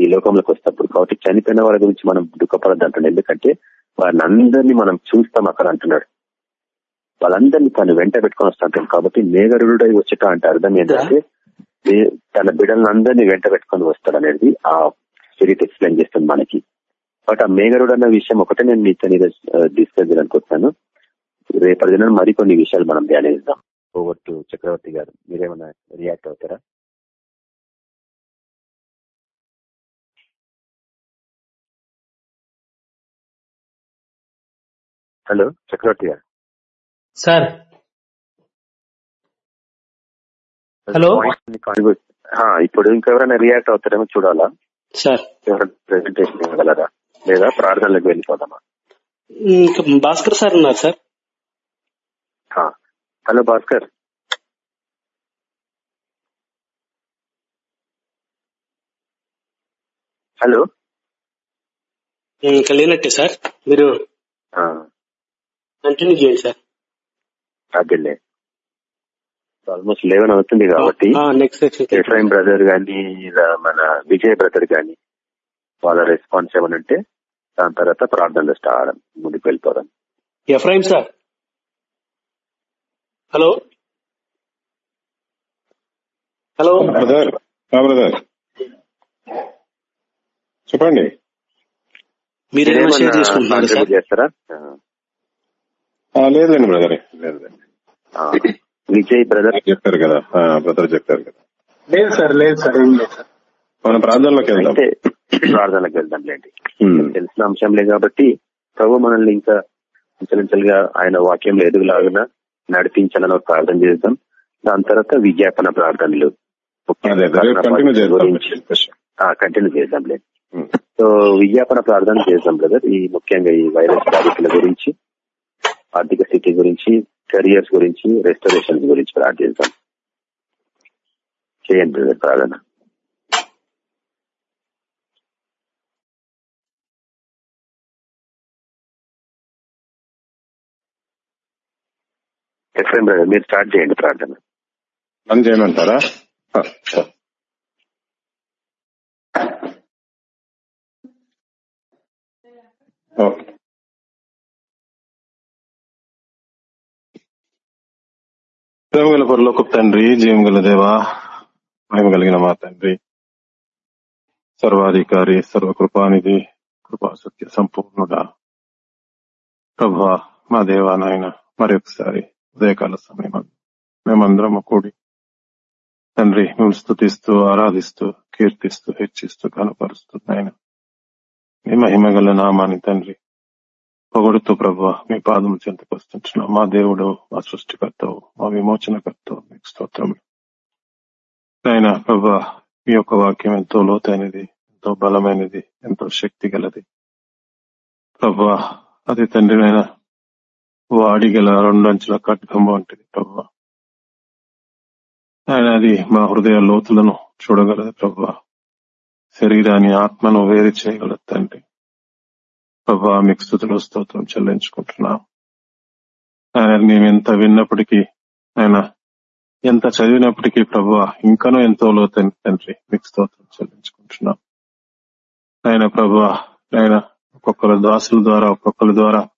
ఈ లోకంలోకి వస్తప్పుడు. కాబట్టి చనిపోయిన వాళ్ళ గురించి మనం దుఃఖపడద్దు అంటున్నాడు. ఎందుకంటే వాళ్ళందరినీ మనం చూస్తాం అక్కడ అంటున్నాడు. వాళ్ళందరినీ తను వెంట పెట్టుకొని వస్తుంటాడు కాబట్టి మేఘరుడై వచ్చట అంటే అర్థం ఏంటంటే తన బిడ్డలందరినీ వెంట పెట్టుకొని వస్తాడు అనేది ఆ స్పిరిట్ ఎక్స్ప్లెయిన్ చేస్తుంది మనకి. బట్ ఆ మేఘరుడు అన్న విషయం ఒకటే నేను మీతో డిస్కస్ చేయాలనుకుంటున్నాను రేపటి దినం మరికొన్ని విషయాలు మనం ధ్యానిద్దాం. ఓవర్ టు చక్రవర్తి గారు మీరేమైనా రియాక్ట్ అవుతారా? హలో చక్రవర్తి గారు. సార్. హలో. ఇప్పుడు ఇంకెవరైనా రియాక్ట్ అవుతారేమో చూడాలా? సార్. ఎవరైనా ప్రెజెంటేషన్ ఇవ్వగలరా? లేదా ప్రార్థనలకు వెళ్ళిపోదామా? భాస్కర్ సార్ ఉన్నారు సార్. హలో భాస్కర్. హలో? ఇంకా లేనట్టే సార్. మీరు కంటిన్యూ చేయండి సార్. అదేలే ఆల్మోస్ట్ లెవెన్ అవుతుంది కాబట్టి నెక్స్ట్ సెక్షన్ ఎఫ్ఐఎం బ్రదర్ గాని ఇలా మన విజయ్ బ్రదర్ గాని వాళ్ళ రెస్పాన్స్ ఏమనంటే దాని తర్వాత ప్రార్థనలు స్టార్ట్ ముందుకు వెళ్ళిపోదాం Ephraim sir hello hello brother brother చెప్పండి. మీరేమైనా షేర్ మీరేమన్నా చేసుకుంటున్నారా సార్ contribute చేస్తారా? లేదులేండి బ్రదర్. లేదులేండి విజయ్ బ్రదర్. చెప్పారు కదా. బ్రదర్ చెప్పారు కదా. లేదు సార్ లేదు సార్ ఏం లేదు సార్. మన ప్రార్థనలోకి వెళ్దాం. ప్రార్థనలకు వెళ్దాంలేండి ఉమ్. తెలిసిన అంశంలే కాబట్టి ప్రభు మనల్ని ఇంకా అంచెలంచెలుగా ఆయన వాక్యంలో ఎదుగులాగా నడిపించాలని ఒక ప్రార్థన చేద్దాం. దాని తర్వాత విజ్ఞాపన ప్రార్థనలు. కంటిన్యూ చేద్దాం. ఉమ్. సో విజ్ఞాపన ప్రార్థన చేద్దాం బ్రదర్. ఈ ముఖ్యంగా ఈ వైరస్ బాధితుల గురించి. ఆర్థిక స్థితి గురించి కెరియర్స్ గురించి రెస్టరేషన్ గురించి ప్రార్థిస్తాం. చేయండి ప్రార్థన. ఎఫ్ఎం బ్రదర్ మీరు స్టార్ట్ చేయండి ప్రార్థన. పని చేయమంటారా? ఓకే. ప్రేమగల గల తండ్రి జీవంగల దేవా మహిమ కలిగిన మా తండ్రి సర్వాధికారి సర్వకృపానిధి కృపా సత్య సంపూర్ణుడా. ప్రభా మా దేవా నాయన మరొకసారి ఉదయకాల సమయం మేమందరం కూడి తండ్రి మేము స్థుతిస్తూ ఆరాధిస్తూ కీర్తిస్తూ హెచ్చిస్తూ కనపరుస్తూ నాయన మీ మహిమగల నామాని తండ్రి పొగడుతూ ప్రభు మీ పాదం చెంతకు వస్తుంటున్నాం మా దేవుడు మా సృష్టికర్తవు మా విమోచనకర్తవు మీకు స్తోత్రం ఆయన ప్రభు మీ యొక్క వాక్యం ఎంతో లోతైనది ఎంతో బలమైనది ఎంతో శక్తి గలది ప్రభా అది తండ్రినైనా వాడి గల రెండంచుల ఖడ్గం వంటిది ప్రభు ఆయన అది మా హృదయ లోతులను చూడగలదు ప్రభు శరీరాన్ని ఆత్మను వేరు చేయగలదు తండ్రి ప్రభా మీకు స్థుతులు స్తోత్రం చెల్లించుకుంటున్నాం. ఆయన మేము ఎంత విన్నప్పటికీ ఆయన ఎంత చదివినప్పటికీ ప్రభా ఇంకనూ ఎంతో లోతైన తండ్రి మీకు స్తోత్రం చెల్లించుకుంటున్నాం. ఆయన ప్రభా ఆయన ఒక్కొక్కరు దాసుల ద్వారా ఒక్కొక్కరి ద్వారా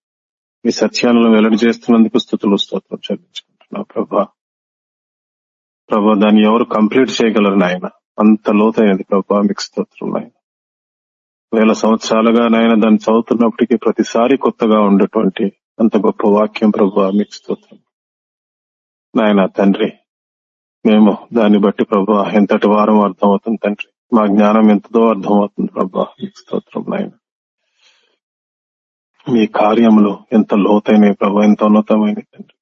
మీ సత్యాలను వెల్లడి చేస్తున్నందుకు స్థుతులు స్తోత్రం చెల్లించుకుంటున్నాం ప్రభా. ప్రభా దాన్ని ఎవరు కంప్లీట్ చేయగలరు నాయన? అంత లోతైనది ప్రభా మీకు స్తోత్రం నాయన. వేల సంవత్సరాలుగా నాయన దాన్ని చదువుతున్నప్పటికీ ప్రతిసారి కొత్తగా ఉండేటువంటి అంత గొప్ప వాక్యం ప్రభు మీకు స్తోత్రం. నాయన తండ్రి మేము దాన్ని బట్టి ప్రభు ఎంతటి వారం అర్థమవుతుంది తండ్రి. మా జ్ఞానం ఎంతదో అర్థమవుతుంది ప్రభు మీకు స్తోత్రం నాయన. మీ కార్యములు ఎంత లోతైన ప్రభు ఎంత ఉన్నతమైనవి తండ్రి.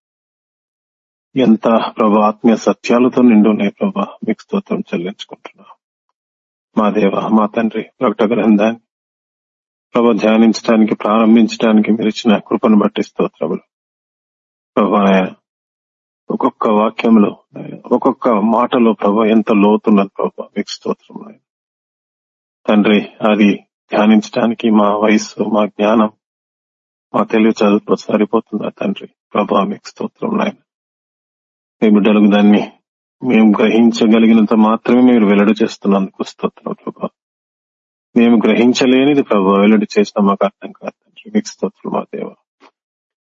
ఎంత ప్రభు ఆత్మీయ సత్యాలతో నిండున్నాయి ఉన్నాయి మీకు స్తోత్రం చెల్లించుకుంటున్నాం. మా దేవ మా తండ్రి ప్రకట గ్రంథాన్ని ప్రభు ధ్యానించడానికి ప్రారంభించడానికి మీరు ఇచ్చిన కృపను బట్టి స్తోత్రములు. ప్రభా ఒక్కొక్క వాక్యంలో ఒక్కొక్క మాటలో ప్రభా ఎంత లోతున్నది ప్రభా మీకు స్తోత్రం తండ్రి అది ధ్యానించడానికి మా వయస్సు మా జ్ఞానం మా తెలివి చదువుతో సరిపోతుందా తండ్రి? ప్రభా మీకు స్తోత్రం నాయన. మీ బిడ్డలకు దాన్ని మేము గ్రహించగలిగినంత మాత్రమే మీరు వెల్లడి చేస్తున్నందుకు స్తోత్రం ప్రభా. మేము గ్రహించలేనిది ప్రభా వెల్లడి చేసిన మాకు అర్థం కాదు మీకు స్తోత్రం మా దేవ.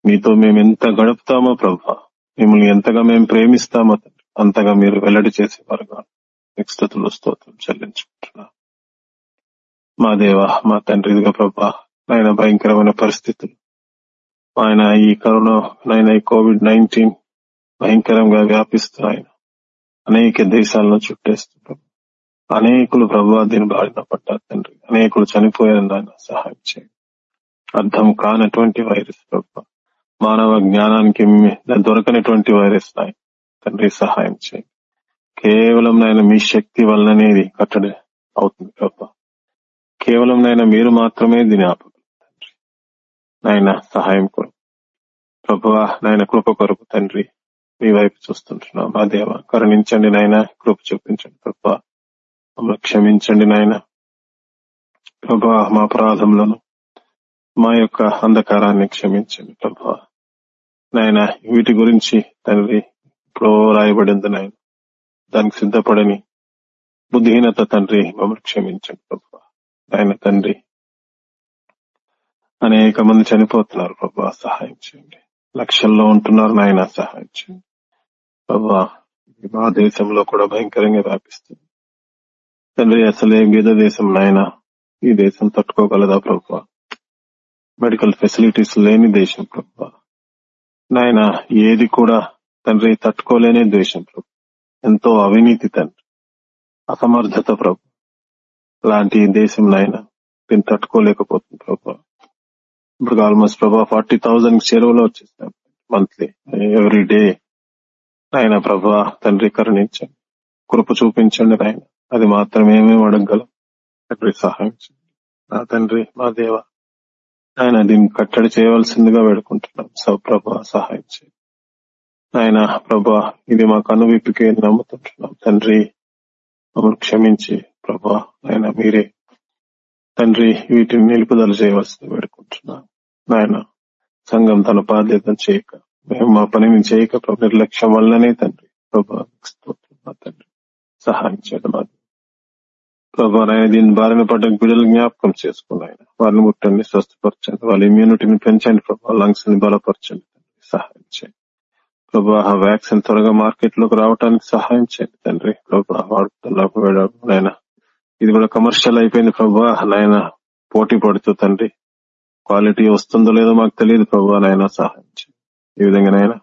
మీతో మేము ఎంత గడుపుతామో ప్రభా మిమ్మల్ని ఎంతగా మేము ప్రేమిస్తామో అంతగా మీరు వెల్లడి చేసేవారుగా. మీకు స్థుతులు స్తోత్రం చెల్లించుకుంటున్నా. మా దేవ మా తండ్రి ఇదిగా ప్రభా ఆయన భయంకరమైన పరిస్థితులు. ఆయన ఈ కరోనా నైనా ఈ కోవిడ్ నైన్టీన్ భయంకరంగా వ్యాపిస్తూ ఆయన అనేక దేశాల్లో చుట్టేస్తున్నారు అనేకులు ప్రభావ దీని బారిన పడ్డారు తండ్రి. అనేకులు చనిపోయారు ఆయన సహాయం చేయండి. అర్థం కానటువంటి వైరస్ ప్రభావ. మానవ జ్ఞానానికి దొరకనటువంటి వైరస్ నాయన తండ్రి సహాయం చేయండి. కేవలం నాయన మీ శక్తి వల్లనే ఇది కట్టడి అవుతుంది ప్రభా కేవలం నాయన మీరు మాత్రమే దీని ఆపగలరు తండ్రి. నాయన సహాయం కొరకు. ప్రభు నాయన కృప కొరకు తండ్రి. మీ వైపు చూస్తుంటున్నాం. మా దేవ కరుణించండి నాయన కృప చూపించండి ప్రభా. మమ్మల్ని క్షమించండి నాయన. ప్రభా మా అపరాధములను మా యొక్క అంధకారాన్ని క్షమించండి ప్రభా. నాయన వీటి గురించి తండ్రి ఇప్పుడు రాయబడింది నాయన. దానికి సిద్ధపడని బుద్ధిహీనత తండ్రి మమ్మల్ని క్షమించండి ప్రభా. నాయన తండ్రి అనేక మంది చనిపోతున్నారు ప్రభా. సహాయం చేయండి. లక్షల్లో ఉంటున్నారు నాయన సహాయం చేయండి. ప్రభా మా దేశంలో కూడా భయంకరంగా వ్యాపిస్తుంది. తండ్రి అసలే గీత దేశం నాయన? ఈ దేశం తట్టుకోగలదా ప్రభా? మెడికల్ ఫెసిలిటీస్ లేని దేశం ప్రభా. నాయన ఏది కూడా తండ్రి తట్టుకోలేని దేశం ప్రభు. ఎంతో అవినీతి తండ్రి. అసమర్థత ప్రభు. లాంటి దేశం నాయన దీన్ని తట్టుకోలేకపోతుంది ప్రభా. ఇప్పుడు ఆల్మోస్ట్ ప్రభా ఫార్టీ థౌసండ్ చెరువులో వచ్చేస్తాం మంత్లీ ఎవ్రీ డే. ఆయన ప్రభా తండ్రి కరుణించండి కృప చూపించండి నాయన. అది మాత్రమే మేము అడగగలం. తండ్రి సహాయం నా తండ్రి మా దేవ ఆయన దీన్ని కట్టడి చేయవలసిందిగా వేడుకుంటున్నాం. సో ప్రభా సహాయం చేయండి. ఆయన ప్రభా ఇది మా కనువిప్పుకే నమ్ముతుంటున్నాం. తండ్రి మమ్మల్ని క్షమించి ప్రభా ఆయన మీరే తండ్రి వీటిని నిలుపుదల చేయవలసింది వేడుకుంటున్నాం. నాయన సంఘం తన బాధ్యతను చేయక మేము మా పనిని చేయక ప్రభు నిర్లక్ష్యం వల్లనే తండ్రి. ప్రభా తండ్రి. సహాయం చేయడం అది. ప్రభా నాయన దీని బారిన పడ్డ బిడ్డలు జ్ఞాపకం చేసుకుని ఆయన. వారిని ముట్టండి స్వస్థపరచండి. వాళ్ళ ఇమ్యూనిటీని పెంచండి ప్రభా. లంగ్స్ని బలపరచండి సహాయం చేయండి. ప్రభా ఆ వ్యాక్సిన్ త్వరగా మార్కెట్లోకి రావడానికి సహాయం చేయండి తండ్రి. ప్రభా వాడుతున్నా నాయన ఇది కూడా కమర్షియల్ అయిపోయింది ప్రభా. నాయన పోటీ పడుతూ తండ్రి. క్వాలిటీ వస్తుందో లేదో మాకు తెలియదు ప్రభా. నాయన సహాయం చేయండి. ఈ విధంగా నాయన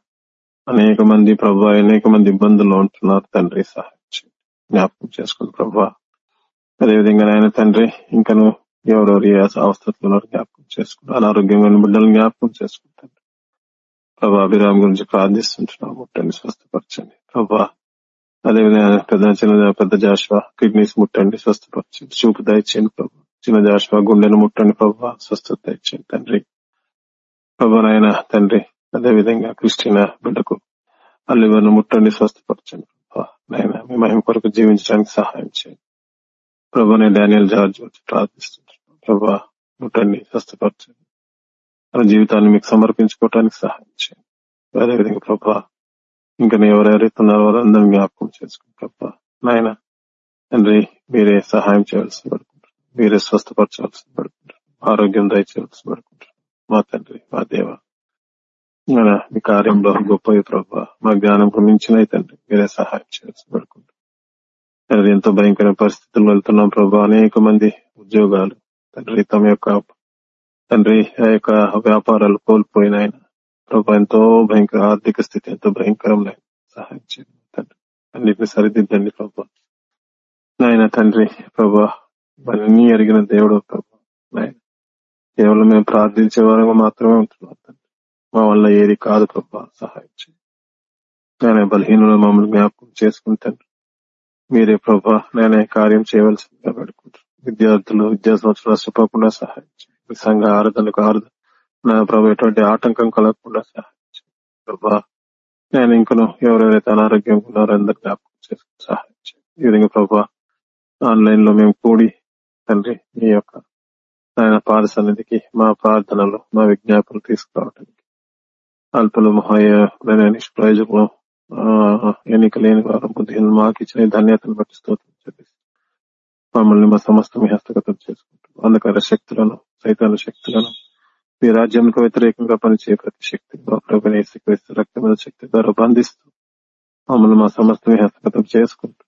అనేక మంది ప్రభా అనేక మంది ఇబ్బందుల్లో ఉంటున్నారు. తండ్రి సహాయం జ్ఞాపకం చేసుకోండి ప్రభా. అదేవిధంగా నాయన తండ్రి ఇంకను ఎవరెవరు ఏ అవస్థలో జ్ఞాపకం చేసుకుంటారు. అనారోగ్యంగా బిడ్డలను బిడ్డలు జ్ఞాపకం చేసుకుంటారు. ప్రభా అభిరామ్ గురించి ప్రార్థిస్తుంటున్నాం ముట్టండి స్వస్థపరచండి. ప్రభా అదేవిధంగా పెద్ద చిన్న పెద్ద జాషువా కిడ్నీస్ ముట్టండి స్వస్థపరచండి. చూపు దయచేయండి ప్రభా. చిన్న జాషువా గుండెను ముట్టండి ప్రభా స్వస్థత దయచేయండి తండ్రి. ప్రభా నాయన తండ్రి అదేవిధంగా క్రిస్టియన్ బిడ్డకు అల్లివర్ను ముట్టండి స్వస్థపరచండి. నాయన మీ మహిమ కొరకు జీవించడానికి సహాయం చేయండి. ప్రభా నేను డానియల్ జార్జ్ వచ్చి ప్రార్థిస్తున్నాను ప్రభా ముట్టండి స్వస్థపరచండి. తన జీవితాన్ని మీకు సమర్పించుకోవటానికి సహాయం చేయండి. అదేవిధంగా ప్రభా ఇంకా ఎవరెవరైతే ఉన్నారో వారందరినీ జ్ఞాపకం చేసుకుని ప్రభా నాయన తండ్రి మీరే సహాయం చేయాల్సి పడుకుంటారు. మీరే స్వస్థపరచాల్సి పడుకుంటారు. ఆరోగ్యం దయచేయాల్సి పడుకుంటారు. మా తండ్రి మా దేవ మీ కార్యంలో గొప్పవి ప్రభా. మా జ్ఞానం మించిన అయితే మీరే సహాయం చేయాల్సి పడుకుంటారు తండ్రి ఎంతో భయంకర పరిస్థితుల్లో వెళ్తున్నాం ప్రభా. అనేక మంది ఉద్యోగాలు తండ్రి తమ యొక్క తండ్రి ఆ యొక్క వ్యాపారాలు కోల్పోయిన ఆయన ప్రభా ఎంతో భయంకర ఆర్థిక స్థితి ఎంతో భయంకరమైన సహాయం చేయండి తండ్రి. అన్నిటిని సరిదిద్దండి ప్రభా. నాయన తండ్రి ప్రభా అన్ని ఎరిగిన దేవుడు ప్రభా. నాయన కేవలం మేము ప్రార్థించే వారంగా మాత్రమే ఉంటున్నాం మా వల్ల ఏది కాదు ప్రభా సహాయం చేయండి నేను బలహీనులు మమ్మల్ని జ్ఞాపకం చేసుకుంటాను మీరే ప్రభా నేను కార్యం చేయవలసిందిగా పెడుకుంటారు విద్యార్థులు విద్యా సంవత్సరం నష్టపోకుండా సహాయం చేయండి సంఘ ఆరాధనకు ఆరాధన నా ప్రభు ఎటువంటి ఆటంకం కలగకుండా సహాయం చేయండి ప్రభా నేను ఇంకను ఎవరెవరైతే అనారోగ్యం ఉన్నారో అందరు జ్ఞాపకం చేసుకుని సహాయం చేయండి ఈ విధంగా ప్రభా ఆన్లైన్లో మేము కూడి తండ్రి మీ యొక్క ఆయన పాద సన్నిధికి మా ప్రార్థనలు మా విజ్ఞాపనలు తీసుకురావటం అల్పలు మహాయ నిష్ప్రయోజకులు ఎన్నిక లేని వారు బుద్ధిని మాకు ఇచ్చిన ధన్యతను బట్టి స్తోత్రం చెప్పేసి మమ్మల్ని మా సమస్త మీ హస్తగతం చేసుకుంటాం అంధకార శక్తులను సైతాన శక్తులను మీ రాజ్యంకు వ్యతిరేకంగా పనిచేయ ప్రతి శక్తి మా ప్రభుని రక్తమైన శక్తి ద్వారా బంధిస్తూ మమ్మల్ని మా సమస్త మీ హస్తగతం చేసుకుంటూ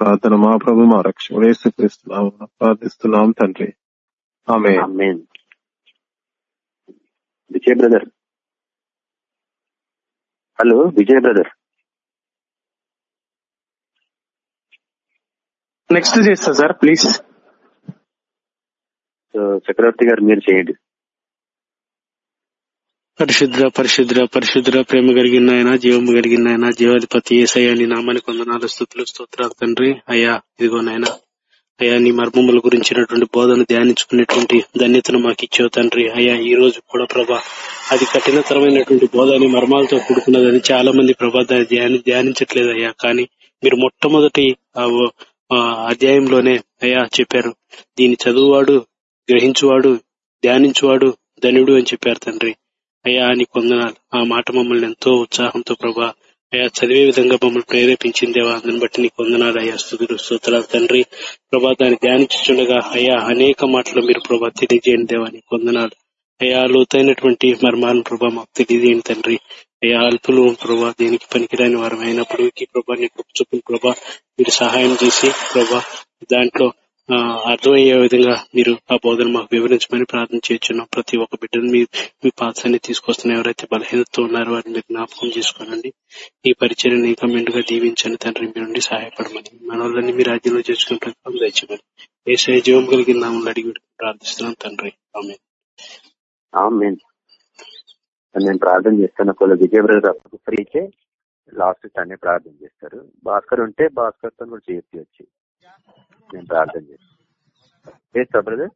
ప్రార్థన మా ప్రభు మా రక్షకుడు యేసుక్రీస్తున్నాము ప్రార్థిస్తున్నాం తండ్రి ఆమె brother hello Vijay brother. Next చేస్తా సార్ ప్లీజ్ సో, చక్రవర్తి గారు మీరు చేయండి. పరిశుద్ర పరిశుద్ర పరిశుద్ర ప్రేమ కలిగిన ఆయన జీవము కలిగిన ఆయన జీవాధిపతి ఏసయ్య నీ నామానికి వందనాలు స్థుతులు స్తోత్రాలు తండ్రి. అయ్యా ఇదిగో నాయన. అయ్యా నీ మర్మముల గురించినటువంటి బోధన ధ్యానించుకునేటువంటి ధన్యతను మాకు ఇచ్చావు తండ్రి. అయ్యా ఈ రోజు కూడా ప్రభా అది కఠినతరమైనటువంటి బోధని మర్మాలతో కూడుకున్నదని చాలా మంది ప్రభా దాన్ని ధ్యాని ధ్యానించట్లేదు అయ్యా కానీ మీరు మొట్టమొదటి ఆ ఓ- ఆ అధ్యాయంలోనే అయ్యా చెప్పారు దీని చదువువాడు గ్రహించువాడు ధ్యానించువాడు ధనుడు అని చెప్పారు తండ్రి. అయ్యా అని కొందనాలు ఆ మాట మమ్మల్ని ఎంతో ఉత్సాహంతో ప్రభా అయ్యా చదివే విధంగా మమ్మల్ని ప్రేరేపించిందేవా అందుని బట్టి నీకు వందనాలు అయ్యా. స్థుతులు స్తోత్రాలు తండ్రి. ప్రభా దాన్ని ధ్యానించుండగా అయ్యా అనేక మాటలు మీరు ప్రభా తెలియజేయండి దేవా. నీకు వందనాలు. అయ్యా లోతైనటువంటి మర్మాలను ప్రభా మాకు తెలియజేయండి తండ్రి. అయ్యా అల్పులు ప్రభా దేనికి పనికిరాని వారం అయినప్పుడు ఈ ప్రభా నీ గొప్ప ప్రభా మీరు సహాయం చేసి ప్రభా దాంట్లో అర్థమయ్యే విధంగా మీరు ఆ బోధన మాకు వివరించమని ప్రార్థన చేస్తున్నాం ప్రతి ఒక్క బిడ్డను మీ మీ పాత్రని తీసుకొస్తున్న ఎవరైతే బలహీనతతో ఉన్నారో వారిని మీరు జ్ఞాపకం చేసుకోనండి. ఈ పరిచయం ఇంకా మెండుగా దీవించండి తండ్రి మీరు నుండి సహాయపడమని. మనోళ్ళని మీ రాజ్యంలో చేసుకునే ప్రతిఫలం దయచేయమని. ఏ జీవం కలిగిన నామని అడిగి ప్రార్థిస్తున్నాం తండ్రి. ఆమె నేను ప్రార్థన చేస్తాను ఒకవేళ విజయ బ్రదర్ లాస్ట్ తనే ప్రార్థన చేస్తారు. భాస్కర్ ఉంటే భాస్కర్తో కూడా చేయొచ్చు. నేను ప్రార్థన చేస్తాను చేస్తా బ్రదర్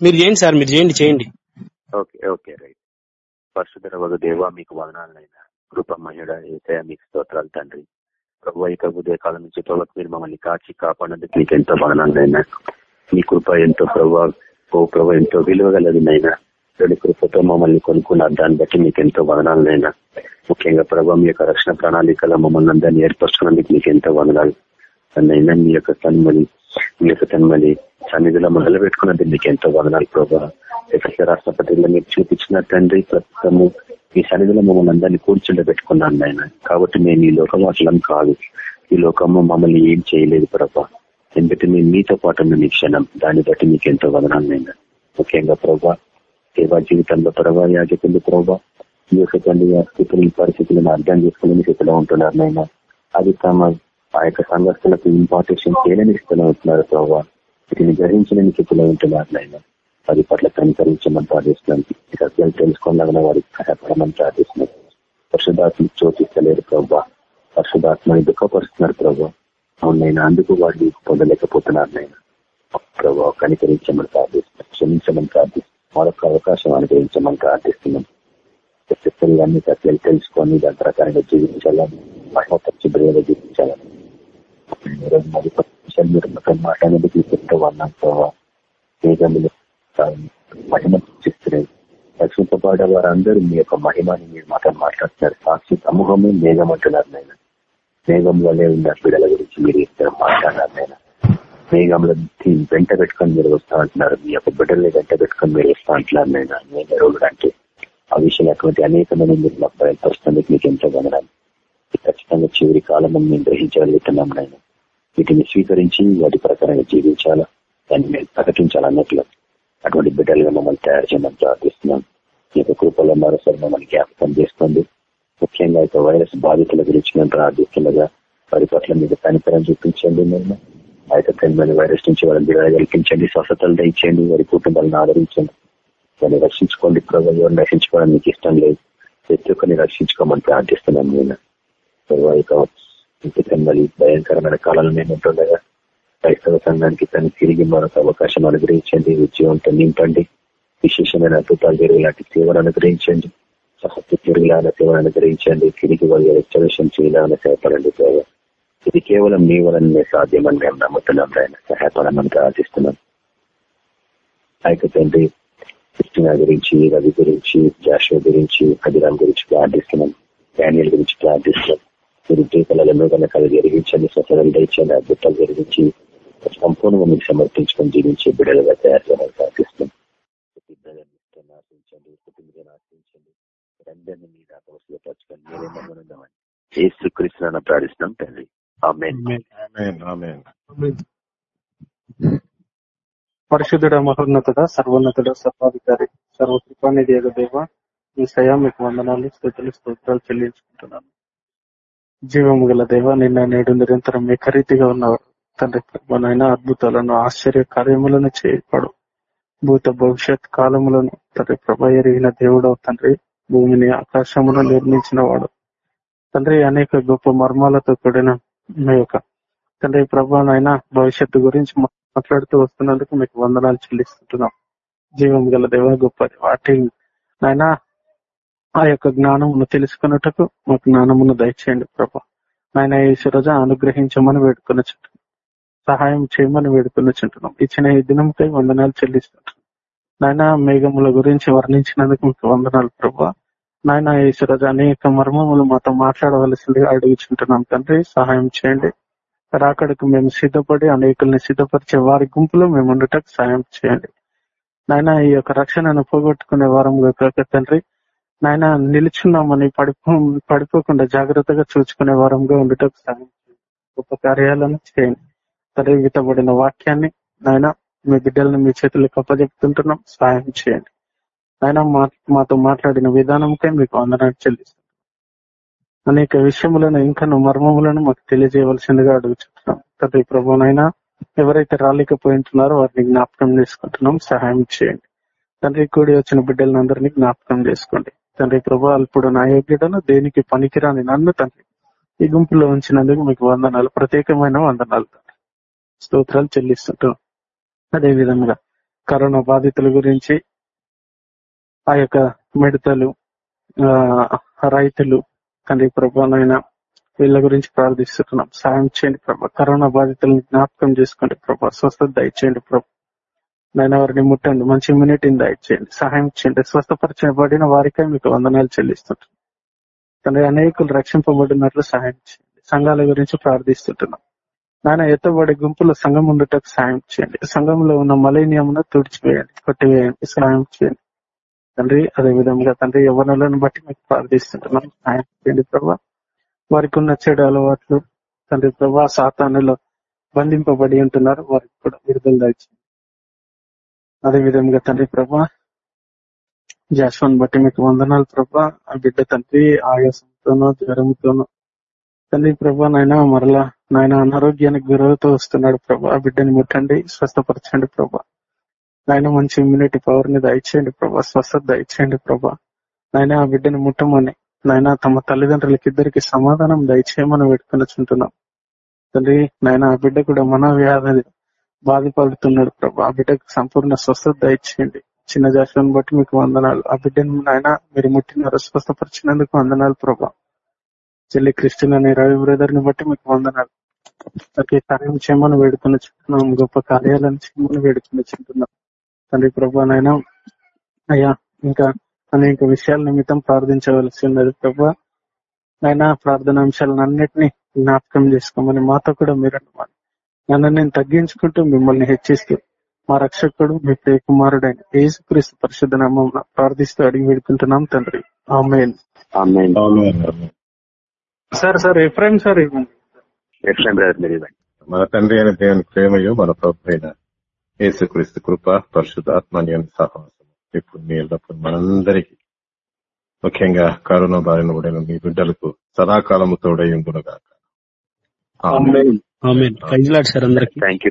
మీరు చేయండి సార్ మీరు చేయండి చేయండి. ఓకే ఓకే రైట్ పరిశుద్ధ వగ దేవ మీకు వదనాలైనా కృప మహిళ ఏసయ మీకు స్తోత్రాలు తండ్రి. ప్రభు ఇక ఉదయ కాలం నుంచి ప్రభు మీరు మమ్మల్ని కాచి కాపాడినందుకు మీకు ఎంతో వదనాలైనా మీ కృప ఎంతో ప్రభు ఓ ప్రభు ఎంతో విలువగలది నైనా రెండు కృపతో మమ్మల్ని కొనుక్కున్నారు దాన్ని బట్టి మీకు ఎంతో వదనాలైనా ముఖ్యంగా ప్రభు మీ యొక్క రక్షణ ప్రణాళికలో మమ్మల్ని అందరినీ ఏర్పరచుకున్నందుకు మీకు ఎంతో వదనాలు. నైనా మీ యొక్క తన్మలి మీ యొక్క తన్మలి సన్నిధిలో మొదలు పెట్టుకున్నది మీకు ఎంతో వదనాలు ప్రభావ రాష్ట్రపతిలో మీరు చూపించిన తండ్రి ప్రస్తుతము ఈ సన్నిధిలో మమ్మల్ని అందరినీ కూర్చుండ పెట్టుకున్నాను నాయన. కాబట్టి మేము ఈ లోకవాసులం కాదు. ఈ లోకము మమ్మల్ని ఏం చేయలేదు ప్రభా. ఎందుకంటే మేము మీతో పాటు ఉన్న మీ క్షణం. దాన్ని బట్టి మీకు ఎంతో వదనాలు వదనాలైనా ముఖ్యంగా ప్రభా సేవా జీవితంలో ప్రభా యాజకులు ప్రభా మీ యొక్క తండ్రి ఆ స్థితులను పరిస్థితులను అర్థం చేసుకునే స్థితిలో ఉంటున్నారు నాయన. అది తమ ఆ యొక్క సంఘస్థలకు ఇంపార్టేషన్ చేయలేని స్థితిలో ఉంటున్నారు ప్రభావ వీటిని గ్రహించలేని స్థితిలో ఉంటున్నారు నాయన. అది పట్ల కనికరించమని ప్రార్థిస్తున్నాం. సత్యాలు తెలుసుకోవాలన్న వారికి సహాయపడమని ప్రార్థిస్తున్నాం. పరిశుధాత్మ చోటిస్తలేరు ప్రభావ పరిశుధాత్మని దుఃఖపరుస్తున్నారు ప్రభావ అవునైనా అందుకు వారిని పొందలేకపోతున్నారు నాయన. ప్రభావ కనికరించమని ప్రార్థిస్తున్నాం. క్షమించమని ప్రార్థిస్తున్నాం. మరొక అవకాశం అనుగ్రహించమని ప్రార్థిస్తున్నాం. అన్ని సత్యాలు తెలుసుకొని దాని ప్రకారంగా జీవించాలని మహిమపరిచి బ్రేగా జీవించాలని ఈరోజు మరి పది మీరు మాతో మాట్లాడేందుకు ఎంతో వన్నాం వేగములు మహిమ చూస్తున్నాయి రక్షింపబడే వారందరూ మీ యొక్క మహిమని మీరు మాతో మాట్లాడుతున్నారు సాక్షి సమూహమే మేఘం అంటున్నారు నేను మేఘంలోనే ఉన్న బిడల గురించి మీరు ఇద్దరు మాట్లాడారు నేను మేఘంలో వెంట పెట్టుకొని మీరు వస్తా అంటున్నారు మీ యొక్క బిడ్డల్ని వెంట పెట్టుకొని మీరు వస్తా అంటున్నారు నేను మేఘ రోజులు అంటే ఆ విషయంలో అటువంటి అనేకమైన మీరు మాకు బయలుపరుస్తుంది మీకు ఎంతో వందనాలు ఖచ్చితంగా చివరి కాలంలో మేము గ్రహించగలుగుతున్నాం నేను వీటిని స్వీకరించి వాటి ప్రకారంగా జీవించాలా? దాన్ని మేము ప్రకటించాలన్నట్లు అటువంటి బిడ్డలుగా మమ్మల్ని తయారు చేయమని ప్రార్థిస్తున్నాం. ఈ యొక్క కృపలో మరోసారి మమ్మల్ని జ్ఞాపకం చేస్తుంది ముఖ్యంగా ఇక వైరస్ బాధితుల గురించి మేము ప్రార్థిస్తుండగా వారి పట్ల మీకు కనికరం చూపించండి మేము. ఆ యొక్క తెలంగాణ వైరస్ నుంచి వాళ్ళని విడుదల కల్పించండి స్వస్థతలు దయచేయండి వారి కుటుంబాలను ఆదరించండి. దాన్ని రక్షించుకోండి ప్రభావం ఎవరు రక్షించుకోవడం మీకు ఇష్టం లేదు. ప్రతి ఒక్కరిని రక్షించుకోమని ప్రార్థిస్తున్నాం నేను మరి భయంకరమైన కాలంలో మేము ఉంటుండగా క్రైస్తవ సంఘానికి తను తిరిగి మరొక అవకాశం అనుగ్రహించండి ఉద్యోగంతో నింపండి. విశేషమైన అద్భుతాలు జరిగేలాంటి సేవలు అనుగ్రహించండి. సహస్య తిరుగులాన సేవలు అనుగ్రహించండి. తిరిగి వాళ్ళు రెస్టరేషన్ చేయాలని సహాయపడండి సేవ ఇది కేవలం మీ వలన సాధ్యమని మేము నమ్ముతున్నాం ఆయన సహాయపడమని ప్రార్థిస్తున్నాం. అయితే తండ్రి కృష్ణ గురించి రవి గురించి జాషో గురించి అభిరామ్ గురించి ప్రార్థిస్తున్నాం. డానియల్ గురించి ప్రార్థిస్తున్నాం. దీపాలలో కనుక జరిగించండి స్వతలు దండి అద్భుతాలు జరిగించి సంపూర్ణంగా మీకు సమర్పించుకొని జీవించే బిడ్డలుగా తయారు చేయాలని ప్రార్థిస్తున్నాం. ఆశించండి కుటుంబం ఆశించండి. అందరినీ మీ దాకా పరచుకొని మీరే మమ్మల్ని ఏసు కృష్ణ ప్రార్థిస్తున్నాం తండ్రి. పరిశుద్ధుడ మహోన్నతుడ సర్వోన్నతుడ సర్వాధికారి సర్వకృపానిధి దేవ మీ సయా మీకు వందనాలు స్థుతులు స్తోత్రాలు చెల్లించుకుంటున్నాను. జీవము గల దేవ నిన్న నేడు నిరంతరం ఏకరీతిగా ఉన్నవారు తండ్రి ప్రభానైనా అద్భుతాలను ఆశ్చర్య కార్యములను చేయపాడు భూత భవిష్యత్ కాలములను తండ్రి ప్రభ ఎరిగిన దేవుడవు తండ్రి భూమిని ఆకాశమును నిర్మించిన వాడు తండ్రి అనేక గొప్ప మర్మాలతో కూడిన మీ యొక్క తండ్రి ప్రభానైనా భవిష్యత్తు గురించి మాట్లాడుతూ వస్తున్నందుకు మీకు వందనాలు చెల్లిస్తుంటున్నాం జీవం గల దేవ గొప్ప వాటి నాయన ఆ యొక్క జ్ఞానమును తెలుసుకున్నట్టుకు మాకు జ్ఞానమును దయచేయండి ప్రభా. ఆయన ఈ రోజు అనుగ్రహించమని వేడుకొని సహాయం చేయమని వేడుకున్న చుంటున్నాం ఇచ్చిన ఈ దినంపై వందనాలు చెల్లిస్తుంటున్నాం. నాయన మేఘముల గురించి వర్ణించినందుకు మీకు వందనాలు ప్రభా. నాయన ఈశ్వరజ అనేక మర్మములు మాతో మాట్లాడవలసిందిగా అడుగుచుంటున్నాం తండ్రి. సహాయం చేయండి. రాకడకు మేము సిద్ధపడి అనేకుల్ని సిద్ధపరిచే వారి గుంపులో మేము ఉండటకు సహాయం చేయండి. నాయన ఈ యొక్క రక్షణను పోగొట్టుకునే వారం కాక తండ్రి. నాయన నిలుచున్నామని పడిపో పడిపోకుండా జాగ్రత్తగా చూసుకునే వారంగా ఉండటం గొప్ప కార్యాలను చేయండి. తండ్రి వాక్యాన్ని నాయన మీ బిడ్డలను మీ చేతులకు అప్పచెప్తుంటున్నాం సహాయం చేయండి. ఆయన మాతో మాట్లాడిన విధానంకై మీకు అందనాన్ని చెల్లిస్తాం అనేక విషయములను ఇంకా మర్మములను మాకు తెలియజేయవలసిందిగా అడుగుతున్నాం తండ్రి ప్రభునైనా ఎవరైతే రాలేకపోయింటున్నారో వారిని జ్ఞాపకం చేసుకుంటున్నాం. సహాయం చేయండి. తండ్రి కూడి వచ్చిన బిడ్డలందరినీ జ్ఞాపకం చేసుకోండి. తండ్రి ప్రభా అల్పుడు నా యోగ్యుడను దేనికి పనికిరాని నన్ను తండ్రి. ఈ గుంపులో ఉంచినందుకు మీకు వందనాలు ప్రత్యేకమైన వందనాలు తండ్రి. స్తోత్రాలు చెల్లిస్తుంటాం అదే విధంగా కరోనా బాధితుల గురించి ఆ యొక్క మిడతలు ఆ రైతులు తండ్రి ప్రభానైనా వీళ్ళ గురించి ప్రార్థిస్తున్నాం. సాయం చేయండి ప్రభా. కరోనా బాధితులను జ్ఞాపకం చేసుకోండి ప్రభా స్వస్థత దయచేయండి ప్రభా. నేను వారిని ముట్టండి. మంచి ఇమ్యూనిటీని దయచేయండి. సహాయం చేయండి. స్వస్థపరచబడిన వారికే మీకు వందనాలు చెల్లిస్తుంటాం. తండ్రి అనేకులు రక్షింపబడినట్లు సహాయం చేయండి. సంఘాల గురించి ప్రార్థిస్తుంటున్నాం. నాయన ఎత్తబడే గుంపులో సంఘం ఉండటకు సాయం చేయండి. సంఘంలో ఉన్న మలైనియమును తుడిచివేయండి. కొట్టివేయండి. సహాయం చేయండి. తండ్రి అదే విధంగా తండ్రి యవనలను బట్టి మీకు ప్రార్థిస్తుంటున్నాం. సాయం చేయండి ప్రభా. వారికి ఉన్న చెడు అలవాట్లు తండ్రి ప్రభా సాతానులో బంధింపబడి ఉంటున్నారు. వారికి కూడా విడుదల దాచింది అదే విధంగా తండ్రి ప్రభా జాస్వాన్ బట్టి మీకు వందనాలు ప్రభా. ఆ బిడ్డ తండ్రి ఆయాసంతోనో జ్వరంతోనో. తండ్రి ప్రభా నాయన మరలా నాయన అనారోగ్యానికి గురవుతూ వస్తున్నాడు ప్రభా. ఆ బిడ్డని ముట్టండి స్వస్థపరచండి ప్రభా. నాయన మంచి ఇమ్యూనిటీ పవర్ని దయచేయండి ప్రభా. స్వస్థత దయచేయండి ప్రభా. నాయన ఆ బిడ్డని ముట్టమని నాయన తమ తల్లిదండ్రులకి ఇద్దరికి సమాధానం దయచేయమని పెట్టుకునిచుంటున్నాం తండ్రి నాయన ఆ బిడ్డ కూడా మన వ్యాధి బాధపడుతున్నాడు ప్రభా. ఆ బిడ్డకు సంపూర్ణ స్వస్థత దయచేయండి చిన్న జాషులను బట్టి మీకు వందనాలు. ఆ బిడ్డను నాయన మీరు ముట్టినారు స్వస్థపరిచినందుకు వందనాలు ప్రభా. చెల్లి క్రిస్టియన్ అనే రవి బ్రదర్ని బట్టి మీకు వందనాలు. ప్రతి కార్యం చేయమని వేడుకుని చుంటున్నాం గొప్ప కార్యాలను చేయమని వేడుకుని చుంటున్నాం తండ్రి ప్రభానైనా అయ్యా ఇంకా అనేక విషయాల నిమిత్తం ప్రార్థించవలసి ఉన్నది ప్రభా. అయినా ప్రార్థన అంశాలను అన్నిటినీ జ్ఞాపకం చేసుకోమని మాతో కూడా మీరు అన్నమాట నన్ను నేను తగ్గించుకుంటూ మిమ్మల్ని హెచ్చిస్తూ మా రక్షకుడు మీ ప్రియకుమారుడైన యేసుక్రీస్తు పరిశుద్ధ నామం ప్రార్థిస్తూ అడిగి వేడుకుంటున్నాం తండ్రి. Amen. Sir sir Ephraim sir ఇవ్వండి. ఎఫ్ఎం బ్రదర్ మీరు ఇవ్వండి. మన తండ్రి అయిన దేవుని ప్రేమయు మన ప్రభు అయిన యేసుక్రీస్తు కృప పరిశుద్ధాత్మని సహవాసం ఇప్పుడు మీ ఎల్లప్పుడు మనందరికీ. ముఖ్యంగా కరోనా బారిన పడిన మీ బిడ్డలకు సదాకాలము తోడై ఉండునుగాక ఆమేన్. సార్ అందరికి థ్యాంక్ యూ